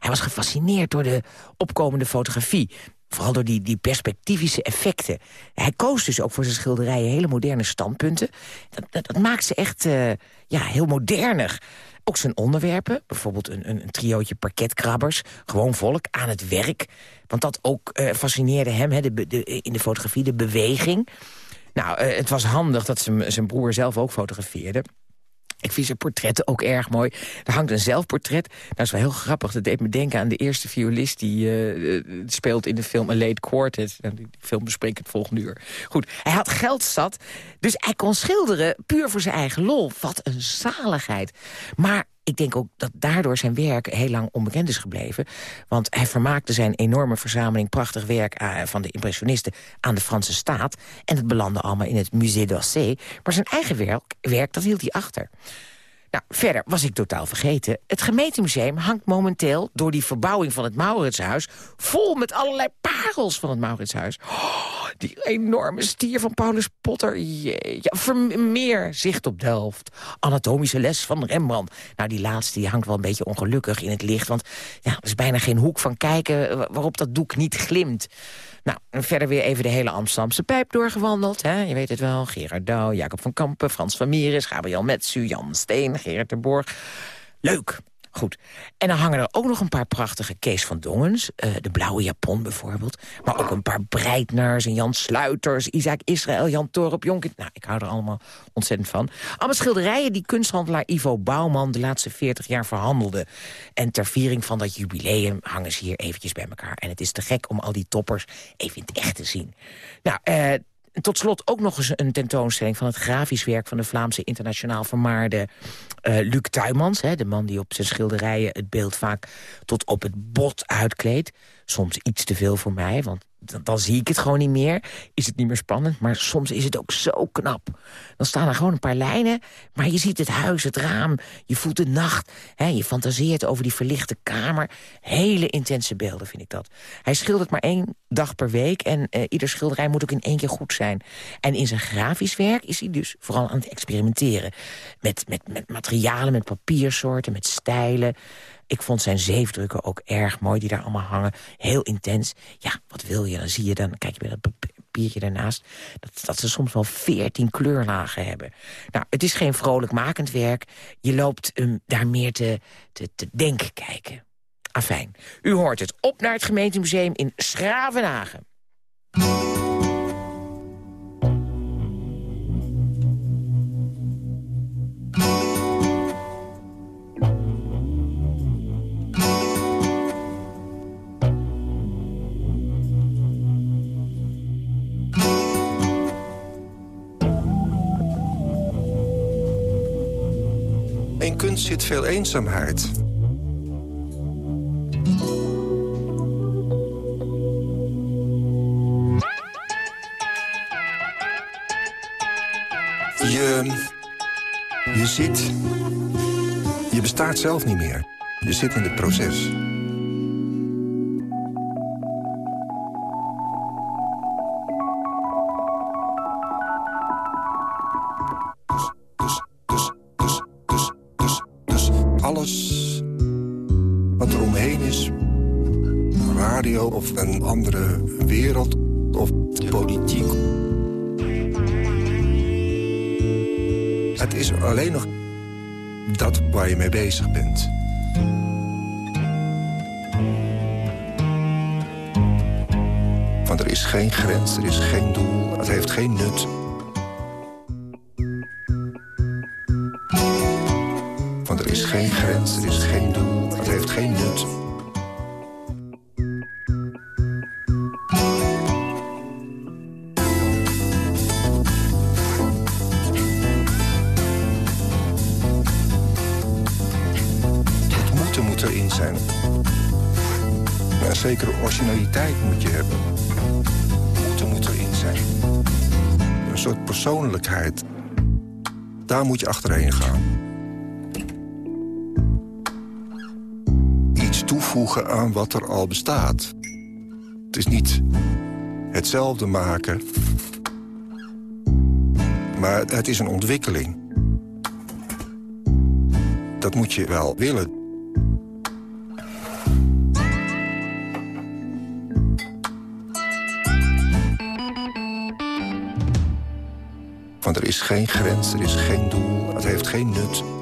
S4: Hij was gefascineerd door de opkomende fotografie. Vooral door die, die perspectivische effecten. Hij koos dus ook voor zijn schilderijen hele moderne standpunten. Dat, dat, dat maakt ze echt uh, ja, heel modernig. Ook zijn onderwerpen, bijvoorbeeld een, een, een triootje parketkrabbers... gewoon volk aan het werk. Want dat ook uh, fascineerde hem, he, de, in de fotografie, de beweging. Nou, uh, het was handig dat zijn broer zelf ook fotografeerde... Ik vind zijn portretten ook erg mooi. Er hangt een zelfportret. Dat is wel heel grappig. Dat deed me denken aan de eerste violist... die uh, speelt in de film A Late Quartet. Die film bespreek ik het volgende uur. Goed, hij had geld zat. Dus hij kon schilderen puur voor zijn eigen lol. Wat een zaligheid. Maar ik denk ook dat daardoor zijn werk heel lang onbekend is gebleven. Want hij vermaakte zijn enorme verzameling prachtig werk uh, van de impressionisten aan de Franse staat. En het belandde allemaal in het Musée d'Orsay. Maar zijn eigen werk, werk, dat hield hij achter. Nou, verder was ik totaal vergeten. Het gemeentemuseum hangt momenteel door die verbouwing van het Mauritshuis... vol met allerlei parels van het Mauritshuis. Oh, die enorme stier van Paulus Potter. Ja, meer zicht op Delft. Anatomische les van Rembrandt. Nou, die laatste die hangt wel een beetje ongelukkig in het licht... want ja, er is bijna geen hoek van kijken waarop dat doek niet glimt. Nou, verder weer even de hele Amsterdamse pijp doorgewandeld. Hè? Je weet het wel, Gerard Douw, Jacob van Kampen, Frans van Mieris... Gabriel Metsu, Jan Steen, Gerard de Borg. Leuk, Goed. En dan hangen er ook nog een paar prachtige Kees van Dongens. Uh, de blauwe Japon bijvoorbeeld. Maar ook een paar Breitners en Jan Sluiters. Isaac Israël, Jan Torop, Jonkin. Nou, ik hou er allemaal ontzettend van. Allemaal schilderijen die kunsthandelaar Ivo Bouwman... de laatste 40 jaar verhandelde. En ter viering van dat jubileum hangen ze hier eventjes bij elkaar. En het is te gek om al die toppers even in het echt te zien. Nou, eh tot slot ook nog eens een tentoonstelling van het grafisch werk... van de Vlaamse internationaal vermaarde uh, Luc Tuymans. Hè, de man die op zijn schilderijen het beeld vaak tot op het bot uitkleedt. Soms iets te veel voor mij, want dan, zie ik het gewoon niet meer. Is het niet meer spannend, maar soms is het ook zo knap. Dan staan er gewoon een paar lijnen, maar je ziet het huis, het raam... je voelt de nacht, hè, je fantaseert over die verlichte kamer. Hele intense beelden, vind ik dat. Hij schildert maar één dag per week... en uh, ieder schilderij moet ook in één keer goed zijn. En in zijn grafisch werk is hij dus vooral aan het experimenteren. Met, met, met materialen, met papiersoorten, met stijlen... Ik vond zijn zeefdrukken ook erg mooi, die daar allemaal hangen. Heel intens. Ja, wat wil je? Dan zie je dan, kijk je bij dat papiertje daarnaast... Dat, dat ze soms wel veertien kleurlagen hebben. Nou, het is geen vrolijkmakend werk. Je loopt um, daar meer te, te, te denken kijken. Afijn, u hoort het. Op naar het gemeentemuseum in Schravenhagen.
S18: In kunst zit veel eenzaamheid. Je... Je zit... Je bestaat zelf niet meer. Je zit in het proces. Er is geen doel, het heeft geen nut. Daar moet je achterheen gaan. Iets toevoegen aan wat er al bestaat. Het is niet hetzelfde maken... maar het is een ontwikkeling. Dat moet je wel willen. Want er is geen grens, er is geen doel, het heeft geen nut.